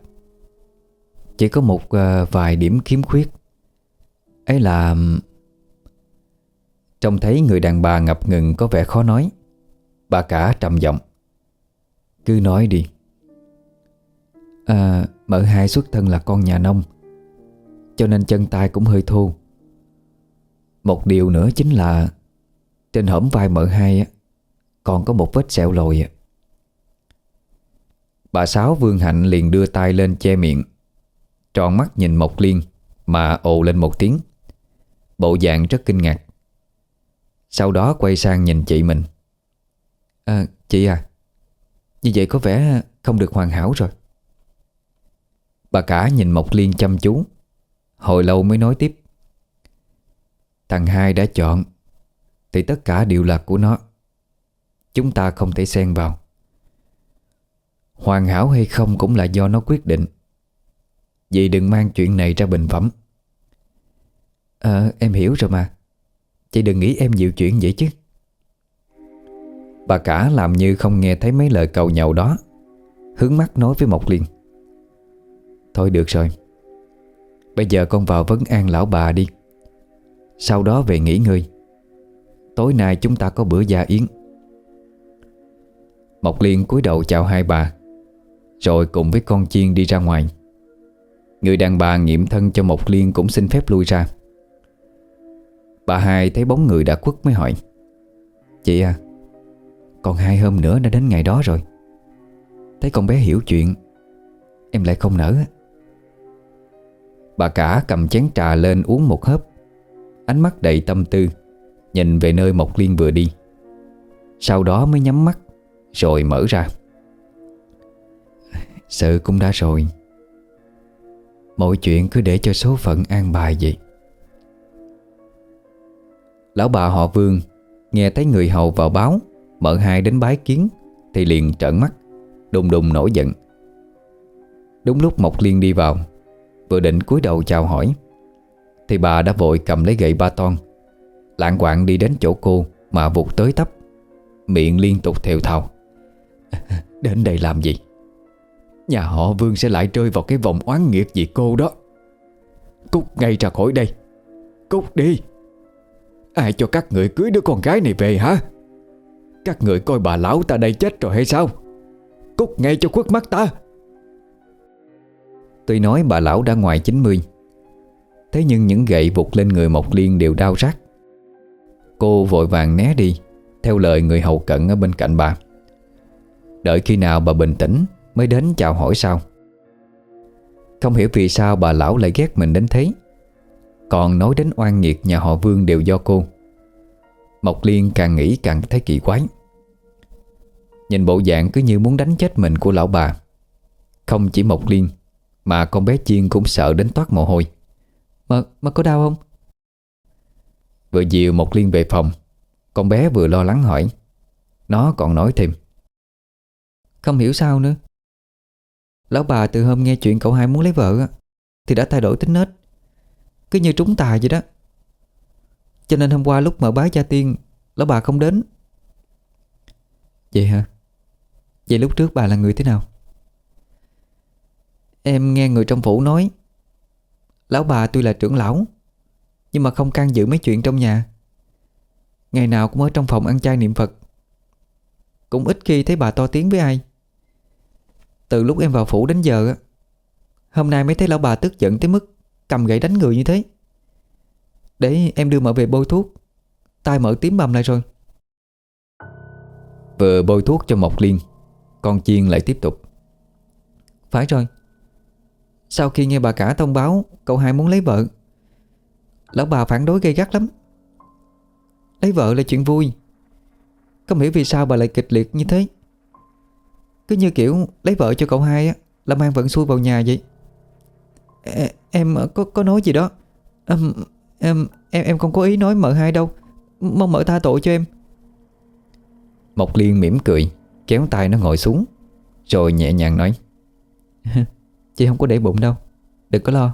Chỉ có một ờ, vài điểm khiếm khuyết. Ấy là Trông thấy người đàn bà ngập ngừng có vẻ khó nói. Bà cả trầm giọng. Cứ nói đi. À mợ hai xuất thân là con nhà nông Cho nên chân tay cũng hơi thô. Một điều nữa chính là Trên hõm vai mợ hai Còn có một vết sẹo lồi Bà Sáu Vương Hạnh liền đưa tay lên che miệng Tròn mắt nhìn Mộc Liên Mà ồ lên một tiếng. Bộ dạng rất kinh ngạc. Sau đó quay sang nhìn chị mình. À, Chị à như vậy có vẻ không được hoàn hảo rồi. Bà cả nhìn Mộc Liên chăm chú, Hồi lâu mới nói tiếp. Thằng hai đã chọn, Thì tất cả đều là của nó. Chúng ta không thể xen vào. Hoàn hảo hay không cũng là do nó quyết định. Vì đừng mang chuyện này ra bình phẩm. Ờ em hiểu rồi mà. Chị đừng nghĩ em nhiều chuyện vậy chứ. Bà cả làm như không nghe thấy mấy lời cầu nhậu đó. Hướng mắt nói với Mộc Liên. Thôi được rồi. Bây giờ con vào vấn an lão bà đi. Sau đó về nghỉ ngơi. Tối nay chúng ta có bữa gia yến. Mộc Liên cúi đầu chào hai bà, Rồi cùng với con chiên đi ra ngoài. Người đàn bà nghiệm thân cho Mộc Liên cũng xin phép lui ra. Bà hai thấy bóng người đã khuất mới hỏi. Chị à còn hai hôm nữa đã đến ngày đó rồi. Thấy con bé hiểu chuyện, Em lại không nỡ. Bà cả cầm chén trà lên uống một hớp, Ánh mắt đầy tâm tư, Nhìn về nơi Mộc Liên vừa đi. Sau đó mới nhắm mắt, Rồi mở ra. Sự cũng đã rồi. Mọi chuyện cứ để cho số phận an bài vậy. Lão bà họ Vương Nghe thấy người hầu vào báo Mở hai đến bái kiến, Thì liền trợn mắt, Đùng đùng nổi giận. Đúng lúc Mộc Liên đi vào, Vừa định cúi đầu chào hỏi, Thì bà đã vội cầm lấy gậy ba ton, Lạng quạng đi đến chỗ cô Mà vụt tới tấp, Miệng liên tục thều thào. Đến đây làm gì? Nhà họ Vương sẽ lại rơi vào cái vòng oán nghiệt vì cô đó. Cút ngay ra khỏi đây. Cút đi. Ai cho các người cưới đứa con gái này về hả? Các người coi bà lão ta đây chết rồi hay sao? Cút ngay cho khuất mắt ta. Tuy nói bà lão đã ngoài 90 Thế nhưng những gậy vụt lên người Mộc Liên đều đau rát. Cô vội vàng né đi, Theo lời người hầu cận ở bên cạnh bà. Đợi khi nào bà bình tĩnh Mới đến chào hỏi sau. Không hiểu vì sao bà lão lại ghét mình đến thế. Còn nói đến oan nghiệt nhà họ Vương đều do cô. Mộc Liên càng nghĩ càng thấy kỳ quái. Nhìn bộ dạng cứ như muốn đánh chết mình của lão bà. Không chỉ Mộc Liên Mà con bé Chiên cũng sợ đến toát mồ hôi. Mà, mà có đau không? Vừa dìu Mộc Liên về phòng Con bé vừa lo lắng hỏi. Nó còn nói thêm. Không hiểu sao nữa. Lão bà từ hôm nghe chuyện cậu hai muốn lấy vợ Thì đã thay đổi tính nết. Cứ như trúng tài vậy đó. Cho nên hôm qua lúc mở bái gia tiên, Lão bà không đến. Vậy hả? Vậy lúc trước bà là người thế nào? Em nghe người trong phủ nói, Lão bà tuy là trưởng lão, Nhưng mà không can dự mấy chuyện trong nhà. Ngày nào cũng ở trong phòng ăn chay niệm Phật. Cũng ít khi thấy bà to tiếng với ai. Từ lúc em vào phủ đến giờ Hôm nay mới thấy lão bà tức giận tới mức Cầm gậy đánh người như thế. Để em đưa mợ về bôi thuốc. Tai mợ tím bầm lại rồi. Vừa bôi thuốc cho Mộc Liên, Con Chiên lại tiếp tục. Phải rồi. Sau khi nghe bà cả thông báo, Cậu hai muốn lấy vợ. Lão bà phản đối gây gắt lắm. Lấy vợ là chuyện vui. Không hiểu vì sao bà lại kịch liệt như thế. Cứ như kiểu Lấy vợ cho cậu hai á, Là mang vận xui vào nhà vậy. Em có có nói gì đó? Em em em không có ý nói mợ hai đâu. Mong mợ tha tội cho em. Mộc Liên mỉm cười Kéo tay nó ngồi xuống Rồi nhẹ nhàng nói. Chị không có để bụng đâu Đừng có lo.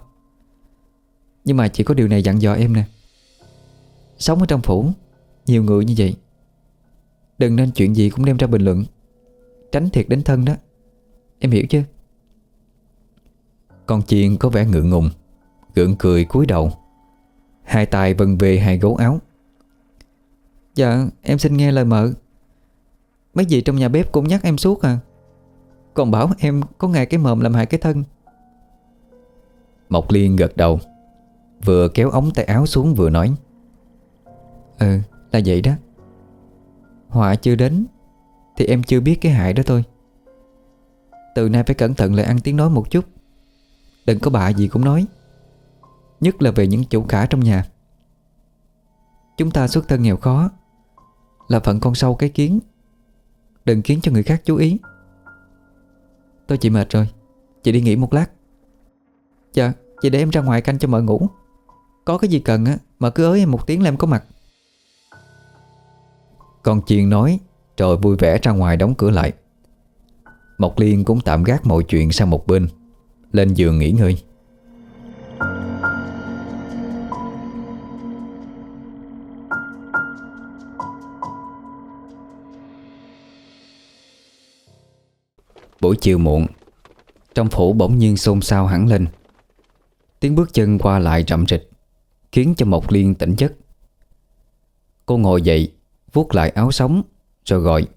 Nhưng mà chỉ có điều này dặn dò em nè. Sống ở trong phủ Nhiều người như vậy Đừng nên chuyện gì cũng đem ra bình luận. Tránh thiệt đến thân đó. Em hiểu chưa? Con chiên có vẻ ngượng ngùng Gượng cười cúi đầu Hai tài vần về hai gấu áo. Dạ em xin nghe lời mợ. Mấy gì trong nhà bếp cũng nhắc em suốt à. Còn bảo em có ngày cái mồm làm hại cái thân. Mộc Liên gật đầu, Vừa kéo ống tay áo xuống vừa nói. Ừ là vậy đó. Họa chưa đến Thì em chưa biết cái hại đó thôi. Từ nay phải cẩn thận lại ăn tiếng nói một chút. Đừng có bạ gì cũng nói. Nhất là về những chủ cả trong nhà. Chúng ta xuất thân nghèo khó, Là phận con sâu cái kiến, Đừng khiến cho người khác chú ý. Tôi chị mệt rồi, Chị đi nghỉ một lát. Dạ Chị để em ra ngoài canh cho mợ ngủ. Có cái gì cần á Mà cứ ới em một tiếng là em có mặt. Con chiên nói, Rồi vui vẻ ra ngoài đóng cửa lại. Mộc Liên cũng tạm gác mọi chuyện sang một bên, Lên giường nghỉ ngơi. Buổi chiều muộn. Trong phủ bỗng nhiên xôn xao hẳn lên. Tiếng bước chân qua lại rậm rịch, Khiến cho Mộc Liên tỉnh giấc. Cô ngồi dậy, vuốt lại áo sống, Rồi gọi,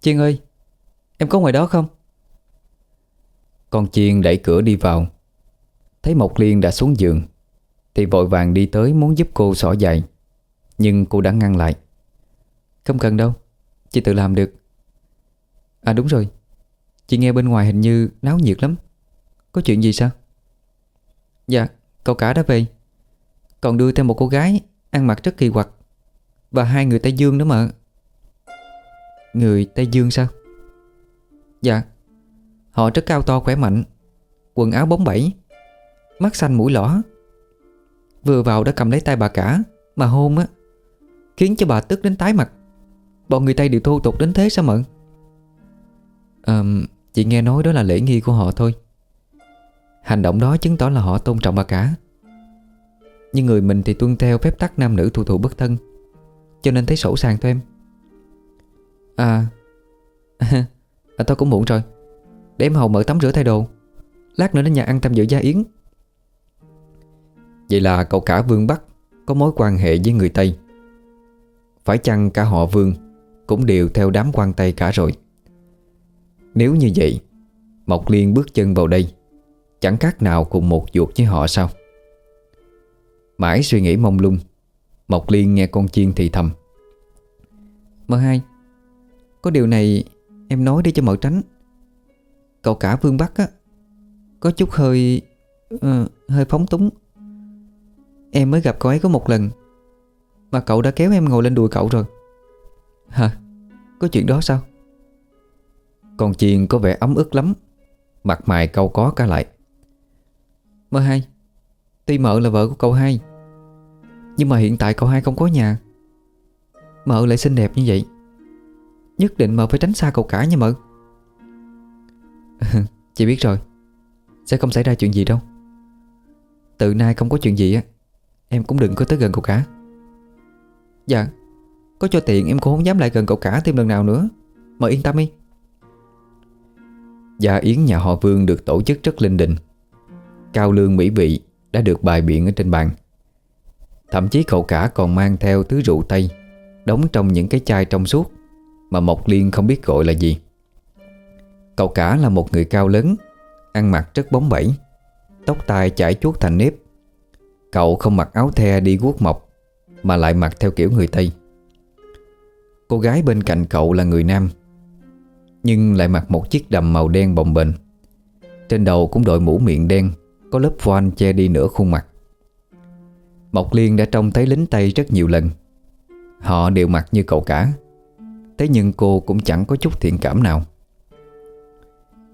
Chiên ơi, Em có ngoài đó không? Con chiên đẩy cửa đi vào. Thấy Mộc Liên đã xuống giường, Thì vội vàng đi tới muốn giúp cô xỏ giày. Nhưng cô đã ngăn lại, Không cần đâu, Chị tự làm được. À đúng rồi Chị nghe bên ngoài hình như náo nhiệt lắm. Có chuyện gì sao? Dạ cậu cả đã về. Còn đưa thêm một cô gái Ăn mặc rất kỳ quặc. Và hai người Tây Dương nữa mà. Người Tây Dương sao? Dạ Họ rất cao to khỏe mạnh Quần áo bóng bẩy Mắt xanh mũi lỏ. Vừa vào đã cầm lấy tay bà cả Mà hôn á Khiến cho bà tức đến tái mặt. Bọn người Tây đều thô tục đến thế sao mận à, Chị nghe nói đó là lễ nghi của họ thôi. Hành động đó chứng tỏ là họ tôn trọng bà cả. Nhưng người mình thì tuân theo phép tắc nam nữ thù thụ bất thân Cho nên thấy sổ sàng thôi em. À à, Tôi cũng muộn rồi. Để em hầu mở tắm rửa thay đồ. Lát nữa đến nhà ăn tham dự gia yến. Vậy là cậu cả Vương Bắc Có mối quan hệ với người Tây. Phải chăng cả họ Vương Cũng đều theo đám quan Tây cả rồi? Nếu như vậy Mộc Liên bước chân vào đây Chẳng khác nào cùng một ruột với họ sao? Mãi suy nghĩ mông lung Mộc Liên nghe con chiên thì thầm. Mợ hai Có điều này em nói đi cho mợ tránh. Cậu cả Vương Bắc á Có chút hơi uh, Hơi phóng túng. Em mới gặp cậu ấy có một lần Mà cậu đã kéo em ngồi lên đùi cậu rồi. Hả? Có chuyện đó sao? Con chiên có vẻ ấm ức lắm. Mặt mày câu có cả lại. Mơ hai Tuy mợ là vợ của cậu hai. Nhưng mà hiện tại cậu hai không có nhà. Mợ lại xinh đẹp như vậy. Nhất định mợ phải tránh xa cậu cả nha mợ. Chị biết rồi. Sẽ không xảy ra chuyện gì đâu. Từ nay không có chuyện gì á, Em cũng đừng có tới gần cậu cả. Dạ Có cho tiền em cũng không dám lại gần cậu cả thêm lần nào nữa. Mợ yên tâm đi. Gia yến nhà họ Vương được tổ chức rất linh đình. Cao lương mỹ vị đã được bài biện ở trên bàn. Thậm chí cậu cả còn mang theo thứ rượu Tây, Đóng trong những cái chai trong suốt, Mà Mộc Liên không biết gọi là gì. Cậu cả là một người cao lớn, Ăn mặc rất bóng bẩy, Tóc tai chải chuốt thành nếp. Cậu không mặc áo the đi guốc mộc Mà lại mặc theo kiểu người Tây. Cô gái bên cạnh cậu là người Nam nhưng lại mặc một chiếc đầm màu đen bồng bềnh. Trên đầu cũng đội mũ miệng đen, Có lớp voan che đi nửa khuôn mặt. Mộc Liên đã trông thấy lính Tây rất nhiều lần. Họ đều mặc như cậu cả, Thế nhưng cô cũng chẳng có chút thiện cảm nào.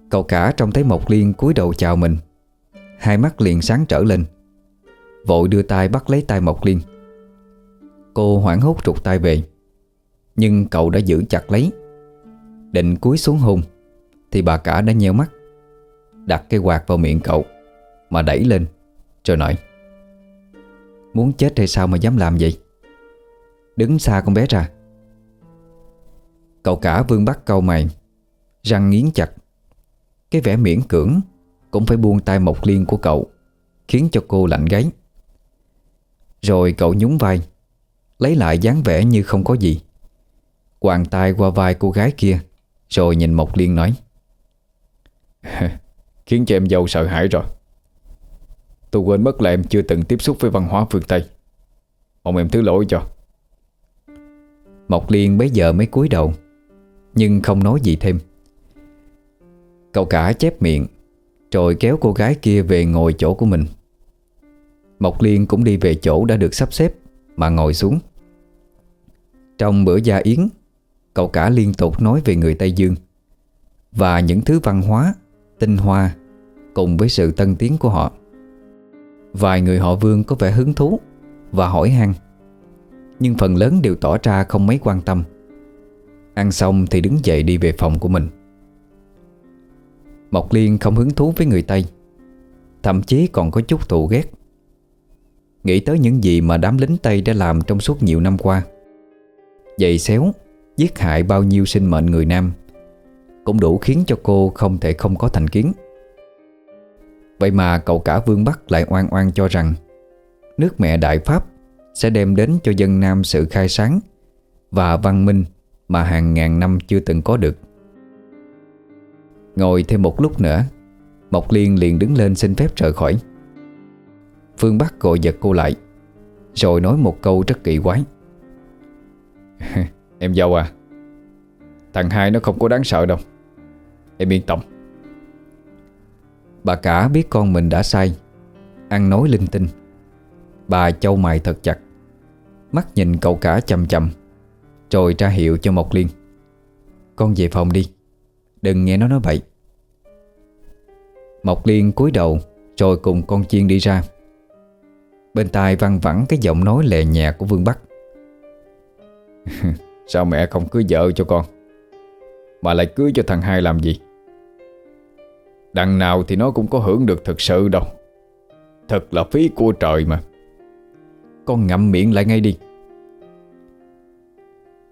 Cậu cả trông thấy Mộc Liên cúi đầu chào mình. Hai mắt liền sáng trở lên. Vội đưa tay bắt lấy tay Mộc Liên. Cô hoảng hốt trục tay về, Nhưng cậu đã giữ chặt lấy. Định cúi xuống hôn, Thì bà cả đã nheo mắt, Đặt cây quạt vào miệng cậu Mà đẩy lên, Rồi nói, Muốn chết hay sao mà dám làm vậy? Đứng xa con bé ra. Cậu cả vương bắt câu mày, Răng nghiến chặt. Cái vẻ miễn cưỡng Cũng phải buông tay Mộc Liên của cậu, Khiến cho cô lạnh gáy. Rồi cậu nhún vai, Lấy lại dáng vẻ như không có gì. Quàng tay qua vai cô gái kia rồi nhìn Mộc Liên nói, Khiến cho em dâu sợ hãi rồi. Tôi quên mất là em chưa từng tiếp xúc với văn hóa phương Tây. Mong em thứ lỗi cho. Mộc Liên bấy giờ mới cúi đầu, Nhưng không nói gì thêm. Cậu cả chép miệng, Rồi kéo cô gái kia về ngồi chỗ của mình. Mộc Liên cũng đi về chỗ đã được sắp xếp Mà ngồi xuống. Trong bữa gia yến Cậu cả liên tục nói về người Tây Dương. Và những thứ văn hóa, Tinh hoa Cùng với sự tân tiến của họ. Vài người họ vương có vẻ hứng thú Và hỏi han. Nhưng phần lớn đều tỏ ra không mấy quan tâm. Ăn xong thì đứng dậy đi về phòng của mình. Mộc Liên không hứng thú với người Tây, Thậm chí còn có chút thù ghét. Nghĩ tới những gì mà đám lính Tây đã làm trong suốt nhiều năm qua. Dậy xéo Giết hại bao nhiêu sinh mệnh người Nam, Cũng đủ khiến cho cô không thể không có thành kiến. Vậy mà cậu cả Vương Bắc lại oan oan cho rằng Nước mẹ Đại Pháp sẽ đem đến cho dân Nam sự khai sáng Và văn minh mà hàng ngàn năm chưa từng có được. Ngồi thêm một lúc nữa, Mộc Liên liền đứng lên xin phép rời khỏi. Phương Bắc gọi giật cô lại, Rồi nói một câu rất kỳ quái. Em dâu à. Thằng hai nó không có đáng sợ đâu. Em yên tâm. Bà cả biết con mình đã sai. Ăn nói linh tinh. Bà châu mày thật chặt. Mắt nhìn cậu cả chầm chầm. Rồi ra hiệu cho Mộc Liên. Con về phòng đi. Đừng nghe nó nói bậy. Mộc Liên cúi đầu Rồi cùng con chiên đi ra. Bên tai văng vẳng cái giọng nói lè nhẹ của Vương Bắc. Sao mẹ không cưới vợ cho con? Mà lại cưới cho thằng hai làm gì? Đằng nào thì nó cũng có hưởng được thực sự đâu. Thật là phí của trời mà. Con ngậm miệng lại ngay đi.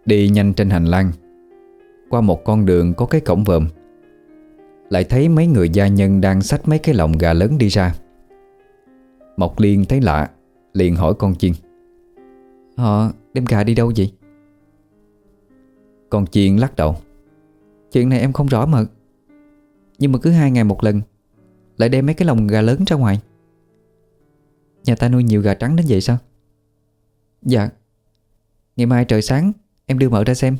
Đi nhanh trên hành lang. Qua một con đường có cái cổng vòm. Lại thấy mấy người gia nhân đang xách mấy cái lồng gà lớn đi ra. Mộc Liên thấy lạ, Liền hỏi con chiên. Họ đem gà đi đâu vậy? Còn chuyện lắc đầu. Chuyện này em không rõ mà. Nhưng mà cứ hai ngày một lần, Lại đem mấy cái lồng gà lớn ra ngoài. Nhà ta nuôi nhiều gà trắng đến vậy sao? Dạ. Ngày mai trời sáng, Em đưa mở ra xem.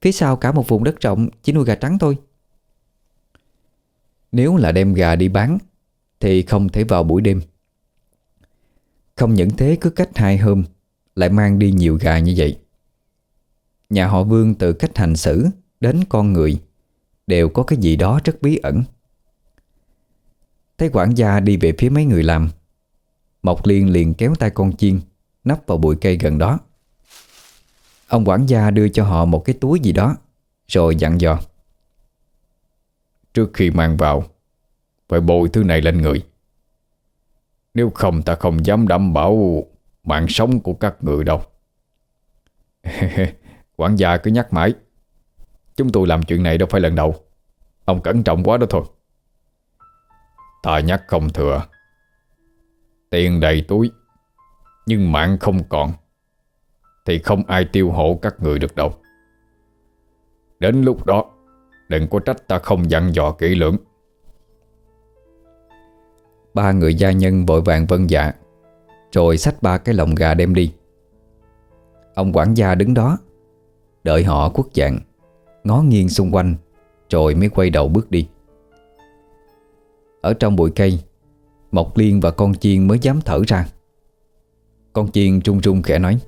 Phía sau cả một vùng đất rộng Chỉ nuôi gà trắng thôi. Nếu là đem gà đi bán, Thì không thể vào buổi đêm. Không những thế, cứ cách hai hôm, Lại mang đi nhiều gà như vậy. Nhà họ Vương từ cách hành xử Đến con người, Đều có cái gì đó rất bí ẩn. Thấy quản gia đi về phía mấy người làm, Mộc Liên liền kéo tay con chiên, Nắp vào bụi cây gần đó. Ông quản gia đưa cho họ một cái túi gì đó, Rồi dặn dò. Trước khi mang vào, Phải bồi thứ này lên người. Nếu không ta không dám đảm bảo Mạng sống của các người đâu. Quản gia cứ nhắc mãi. Chúng tôi làm chuyện này đâu phải lần đầu. Ông cẩn trọng quá đó thôi. Ta nhắc không thừa. Tiền đầy túi, Nhưng mạng không còn, Thì không ai tiêu hộ các người được đâu. Đến lúc đó, Đừng có trách ta không dặn dò kỹ lưỡng. Ba người gia nhân vội vàng vân dạ Rồi xách ba cái lồng gà đem đi. Ông quản gia đứng đó Đợi họ quất dạng. Ngó nghiêng xung quanh, Rồi mới quay đầu bước đi. Ở trong bụi cây, Mộc Liên và con chiên mới dám thở ra. Con chiên trung trung khẽ nói,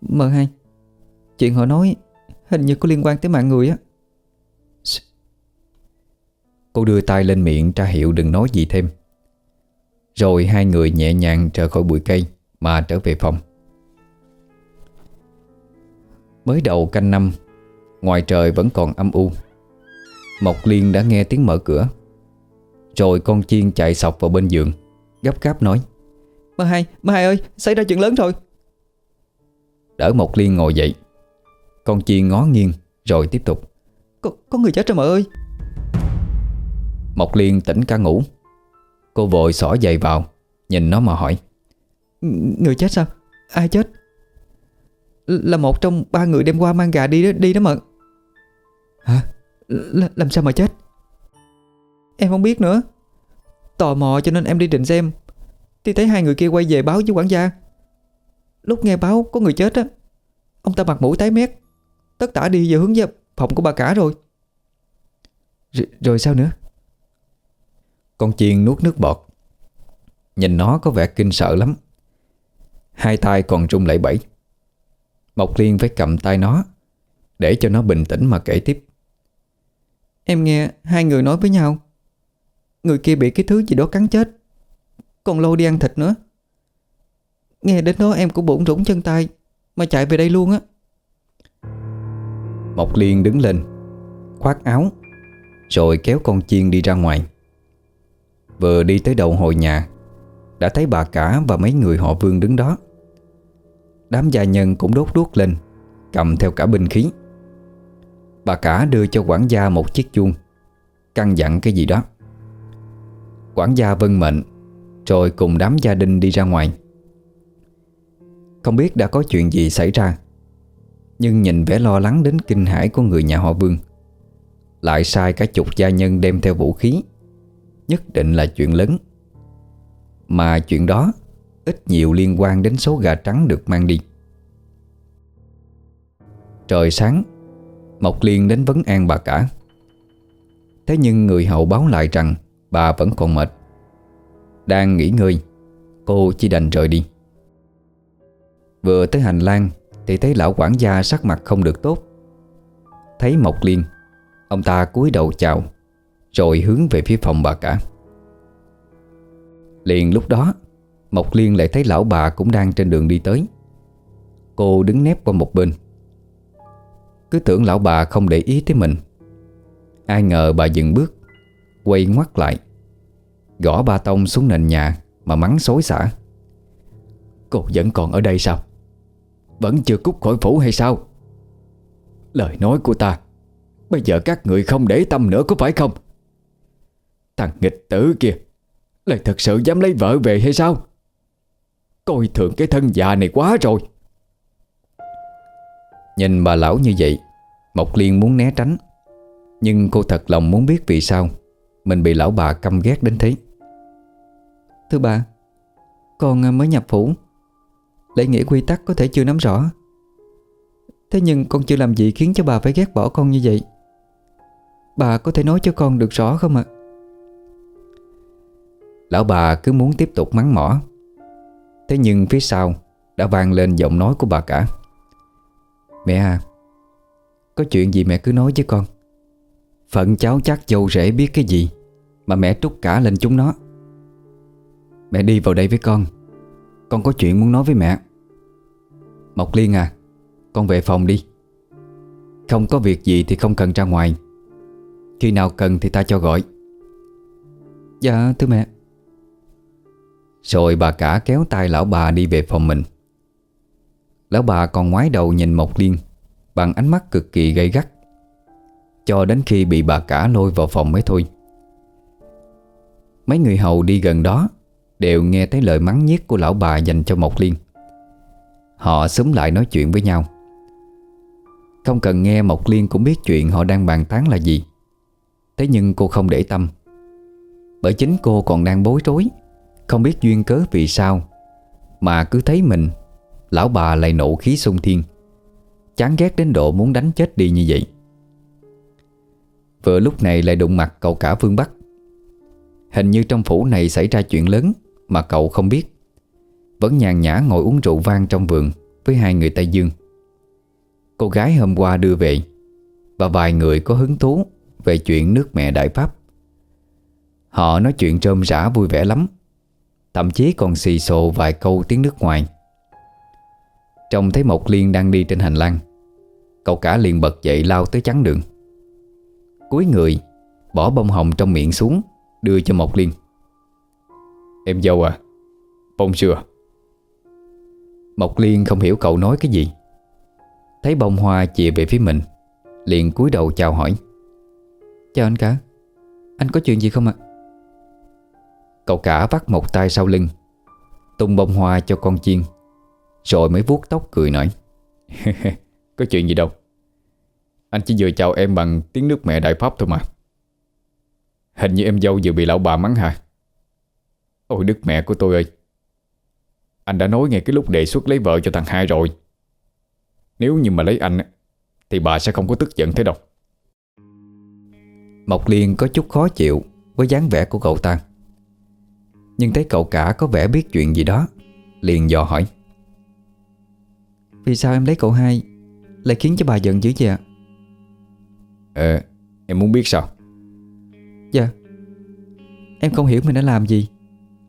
Mơ hai Chuyện họ nói Hình như có liên quan tới mạng người á. Cô đưa tay lên miệng tra hiệu đừng nói gì thêm. Rồi hai người nhẹ nhàng trở khỏi bụi cây Mà trở về phòng. Mới đầu canh năm Ngoài trời vẫn còn âm u. Mộc Liên đã nghe tiếng mở cửa. Rồi con chiên chạy sọc vào bên giường Gấp gáp nói Ba hai, ba hai ơi, xảy ra chuyện lớn rồi. Đỡ Mộc Liên ngồi dậy. Con chiên ngó nghiêng Rồi tiếp tục Có, có người chết rồi mợ ơi. Mộc Liên tỉnh cả ngủ. Cô vội xỏ giày vào Nhìn nó mà hỏi Người chết sao? Ai chết? Là một trong ba người đem qua mang gà đi đó, đi đó mà. Hả? L làm sao mà chết? Em không biết nữa. Tò mò cho nên em đi định xem. Thì thấy hai người kia quay về báo với quản gia. Lúc nghe báo có người chết á Ông ta mặt mũi tái mét. Tất tả đi về hướng về phòng của bà cả rồi. R Rồi sao nữa? Con chiên nuốt nước bọt. Nhìn nó có vẻ kinh sợ lắm. Hai tay còn rung lẩy bẩy Mộc Liên phải cầm tay nó, Để cho nó bình tĩnh mà kể tiếp. Em nghe hai người nói với nhau, Người kia bị cái thứ gì đó cắn chết, Còn lâu đi ăn thịt nữa. Nghe đến đó em cũng bụng rủng chân tay, Mà chạy về đây luôn á. Mộc Liên đứng lên, Khoác áo, Rồi kéo con chiên đi ra ngoài. Vừa đi tới đầu hồi nhà, Đã thấy bà cả và mấy người họ vương đứng đó. Đám gia nhân cũng đốt đuốc lên, Cầm theo cả binh khí. Bà cả đưa cho quản gia một chiếc chuông, Căn dặn cái gì đó. Quản gia vân mệnh, Rồi cùng đám gia đình đi ra ngoài. Không biết đã có chuyện gì xảy ra, Nhưng nhìn vẻ lo lắng đến kinh hãi của người nhà họ Vương, Lại sai cả chục gia nhân đem theo vũ khí, Nhất định là chuyện lớn. Mà chuyện đó Ít nhiều liên quan đến số gà trắng được mang đi. Trời sáng, Mộc Liên đến vấn an bà cả. Thế nhưng người hậu báo lại rằng Bà vẫn còn mệt. Đang nghỉ ngơi, Cô chỉ đành rời đi. Vừa tới hành lang Thì thấy lão quản gia sắc mặt không được tốt. Thấy Mộc Liên, Ông ta cúi đầu chào, Rồi hướng về phía phòng bà cả. Liền lúc đó Mộc Liên lại thấy lão bà cũng đang trên đường đi tới. Cô đứng nép qua một bên. Cứ tưởng lão bà không để ý tới mình. Ai ngờ bà dừng bước, Quay ngoắt lại, Gõ ba tông xuống nền nhà Mà mắng xối xả. Cô vẫn còn ở đây sao? Vẫn chưa cút khỏi phủ hay sao? Lời nói của ta, Bây giờ các người không để tâm nữa có phải không? Thằng nghịch tử kia, Lại thật sự dám lấy vợ về hay sao? Coi thường cái thân già này quá rồi. Nhìn bà lão như vậy Mộc Liên muốn né tránh. Nhưng cô thật lòng muốn biết vì sao Mình bị lão bà căm ghét đến thế. Thưa bà Con à, mới nhập phủ Lễ nghĩa quy tắc có thể chưa nắm rõ. Thế nhưng con chưa làm gì khiến cho bà phải ghét bỏ con như vậy. Bà có thể nói cho con được rõ không ạ? Lão bà cứ muốn tiếp tục mắng mỏ Thế nhưng phía sau Đã vang lên giọng nói của bà cả. Mẹ à Có chuyện gì mẹ cứ nói với con. Phận cháu chắc dâu rể biết cái gì Mà mẹ trút cả lên chúng nó. Mẹ đi vào đây với con. Con có chuyện muốn nói với mẹ. Mộc Liên à Con về phòng đi. Không có việc gì thì không cần ra ngoài. Khi nào cần thì ta cho gọi. Dạ thưa mẹ. Rồi bà cả kéo tay lão bà đi về phòng mình. Lão bà còn ngoái đầu nhìn Mộc Liên, Bằng ánh mắt cực kỳ gay gắt. Cho đến khi bị bà cả lôi vào phòng mới thôi. Mấy người hầu đi gần đó Đều nghe thấy lời mắng nhiếc của lão bà dành cho Mộc Liên. Họ xúm lại nói chuyện với nhau. Không cần nghe, Mộc Liên cũng biết chuyện họ đang bàn tán là gì. Thế nhưng cô không để tâm, Bởi chính cô còn đang bối rối. Không biết duyên cớ vì sao Mà cứ thấy mình, Lão bà lại nộ khí sung thiên. Chán ghét đến độ muốn đánh chết đi như vậy. Vừa lúc này lại đụng mặt cậu cả Phương Bắc. Hình như trong phủ này xảy ra chuyện lớn Mà cậu không biết. Vẫn nhàn nhã ngồi uống rượu vang trong vườn Với hai người Tây Dương. Cô gái hôm qua đưa về Và vài người có hứng thú Về chuyện nước mẹ Đại Pháp. Họ nói chuyện trơm rã vui vẻ lắm. Thậm chí còn xì xộ vài câu tiếng nước ngoài. Trông thấy Mộc Liên đang đi trên hành lang, Cậu cả liền bật dậy lao tới chắn đường. Cúi người, Bỏ bông hồng trong miệng xuống, Đưa cho Mộc Liên. Em dâu à Bông sừa Mộc Liên không hiểu cậu nói cái gì. Thấy bông hoa chìa về phía mình, Liền cúi đầu chào hỏi. Chào anh cả, Anh có chuyện gì không ạ? Cậu cả vắt một tay sau lưng, Tung bông hoa cho con chiên, Rồi mới vuốt tóc cười nói, Có chuyện gì đâu. Anh chỉ vừa chào em bằng tiếng nước mẹ đại pháp thôi mà. Hình như em dâu vừa bị lão bà mắng hả? Ôi đức mẹ của tôi ơi. Anh đã nói ngay cái lúc đề xuất lấy vợ cho thằng hai rồi. Nếu như mà lấy anh Thì bà sẽ không có tức giận thế đâu. Mộc Liên có chút khó chịu Với dáng vẻ của cậu ta. Nhưng thấy cậu cả có vẻ biết chuyện gì đó Liền dò hỏi. Vì sao em lấy cậu hai Lại khiến cho bà giận dữ vậy ạ? Ờ Em muốn biết sao? Dạ. Em không hiểu mình đã làm gì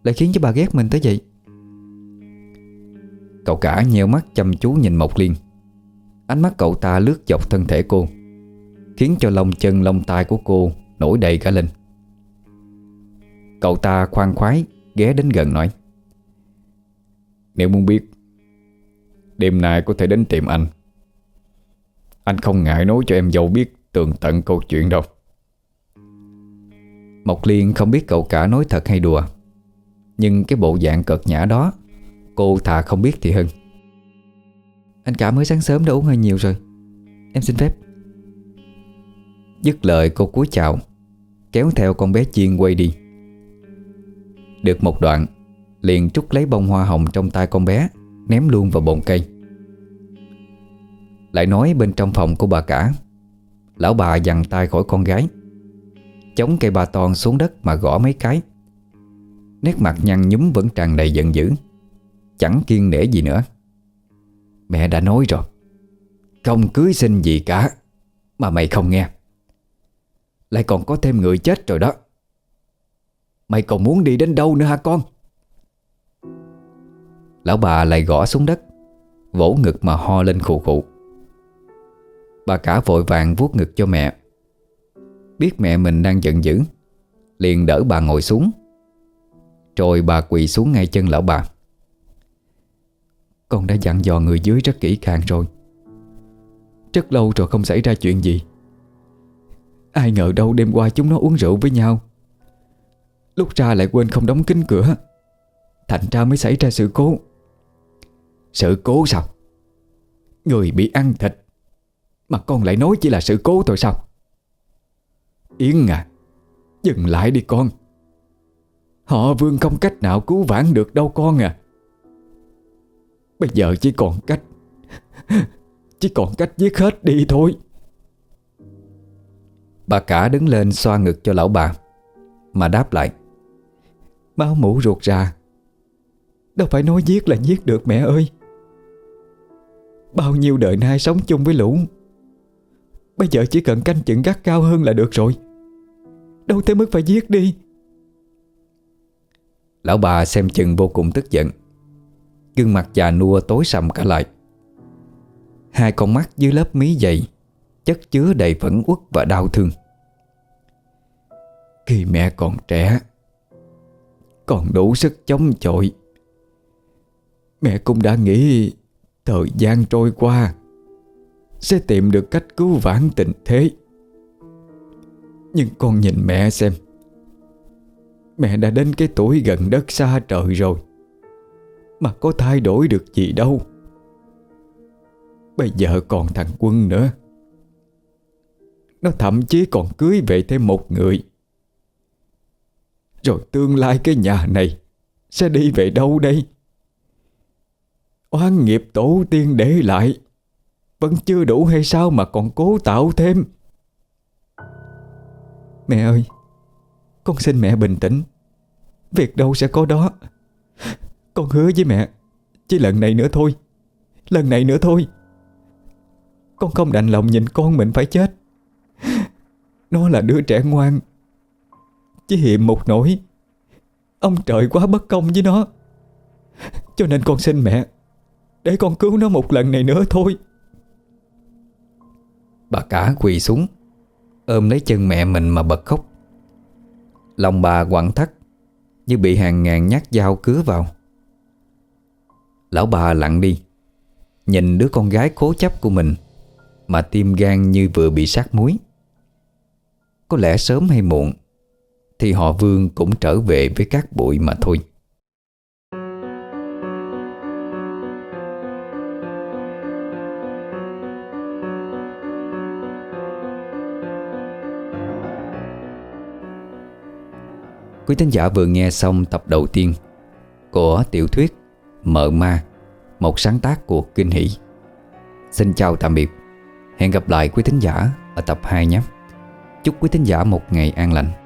Lại khiến cho bà ghét mình tới vậy. Cậu cả nheo mắt chăm chú nhìn Mộc Liên. Ánh mắt cậu ta lướt dọc thân thể cô Khiến cho lông chân lông tai của cô Nổi đầy cả lên. Cậu ta khoan khoái Ghé đến gần nói. Nếu muốn biết, Đêm nay có thể đến tìm anh. Anh không ngại nói cho em dâu biết Tường tận câu chuyện đâu. Mộc Liên không biết cậu cả nói thật hay đùa, Nhưng cái bộ dạng cợt nhã đó, Cô thà không biết thì hơn. Anh cả mới sáng sớm đã uống hơi nhiều rồi. Em xin phép. Dứt lời, cô cúi chào, Kéo theo con bé chiên quay đi. Được một đoạn, Liền trút lấy bông hoa hồng trong tay con bé, Ném luôn vào bồn cây. Lại nói bên trong phòng của bà cả, Lão bà dằn tay khỏi con gái, Chống cây ba toàn xuống đất mà gõ mấy cái. Nét mặt nhăn nhúm vẫn tràn đầy giận dữ, Chẳng kiên nể gì nữa. Mẹ đã nói rồi, Không cưới sinh gì cả, Mà mày không nghe. Lại còn có thêm người chết rồi đó. Mày còn muốn đi đến đâu nữa hả con? Lão bà lại gõ xuống đất, Vỗ ngực mà ho lên khụ khụ. Bà cả vội vàng vuốt ngực cho mẹ. Biết mẹ mình đang giận dữ, Liền đỡ bà ngồi xuống. Rồi bà quỳ xuống ngay chân lão bà. Con đã dặn dò người dưới rất kỹ càng rồi. Rất lâu rồi không xảy ra chuyện gì. Ai ngờ đâu đêm qua chúng nó uống rượu với nhau. Lúc ra lại quên không đóng kín cửa. Thành ra mới xảy ra sự cố. Sự cố sao? Người bị ăn thịt. Mà con lại nói chỉ là sự cố thôi sao? Yến à Dừng lại đi con. Họ vương không cách nào cứu vãn được đâu con à. Bây giờ chỉ còn cách, Chỉ còn cách giết hết đi thôi. Bà cả đứng lên xoa ngực cho lão bà, Mà đáp lại. Máu mũ ruột ra Đâu phải nói giết là giết được, mẹ ơi. Bao nhiêu đời nay sống chung với lũ, Bây giờ chỉ cần canh chừng gắt cao hơn là được rồi. Đâu tới mức phải giết đi. Lão bà xem chừng vô cùng tức giận. Gương mặt già nua tối sầm cả lại. Hai con mắt dưới lớp mí dày, Chất chứa đầy phẫn uất và đau thương. Khi mẹ còn trẻ còn đủ sức chống chọi. Mẹ cũng đã nghĩ Thời gian trôi qua, Sẽ tìm được cách cứu vãn tình thế. Nhưng con nhìn mẹ xem, Mẹ đã đến cái tuổi gần đất xa trời rồi, Mà có thay đổi được gì đâu. Bây giờ còn thằng Quân nữa. Nó thậm chí còn cưới về thêm một người. Rồi tương lai cái nhà này Sẽ đi về đâu đây? Oan nghiệp tổ tiên để lại, Vẫn chưa đủ hay sao mà còn cố tạo thêm? Mẹ ơi, Con xin mẹ bình tĩnh. Việc đâu sẽ có đó. Con hứa với mẹ, Chỉ lần này nữa thôi, Lần này nữa thôi. Con không đành lòng nhìn con mình phải chết. Nó là đứa trẻ ngoan chỉ hiện một nỗi. Ông trời quá bất công với nó. Cho nên con xin mẹ, Để con cứu nó một lần này nữa thôi. Bà cả quỳ xuống, Ôm lấy chân mẹ mình mà bật khóc. Lòng bà quặn thắt, Như bị hàng ngàn nhát dao cứa vào. Lão bà lặng đi, Nhìn đứa con gái cố chấp của mình Mà tim gan như vừa bị sát muối. Có lẽ sớm hay muộn thì họ vương cũng trở về với các bụi mà thôi. Quý thính giả vừa nghe xong tập đầu tiên Của tiểu thuyết Mợ Ma, Một sáng tác của Kinh Hỷ. Xin chào tạm biệt. Hẹn gặp lại quý thính giả ở tập 2 nhé. Chúc quý thính giả một ngày an lành.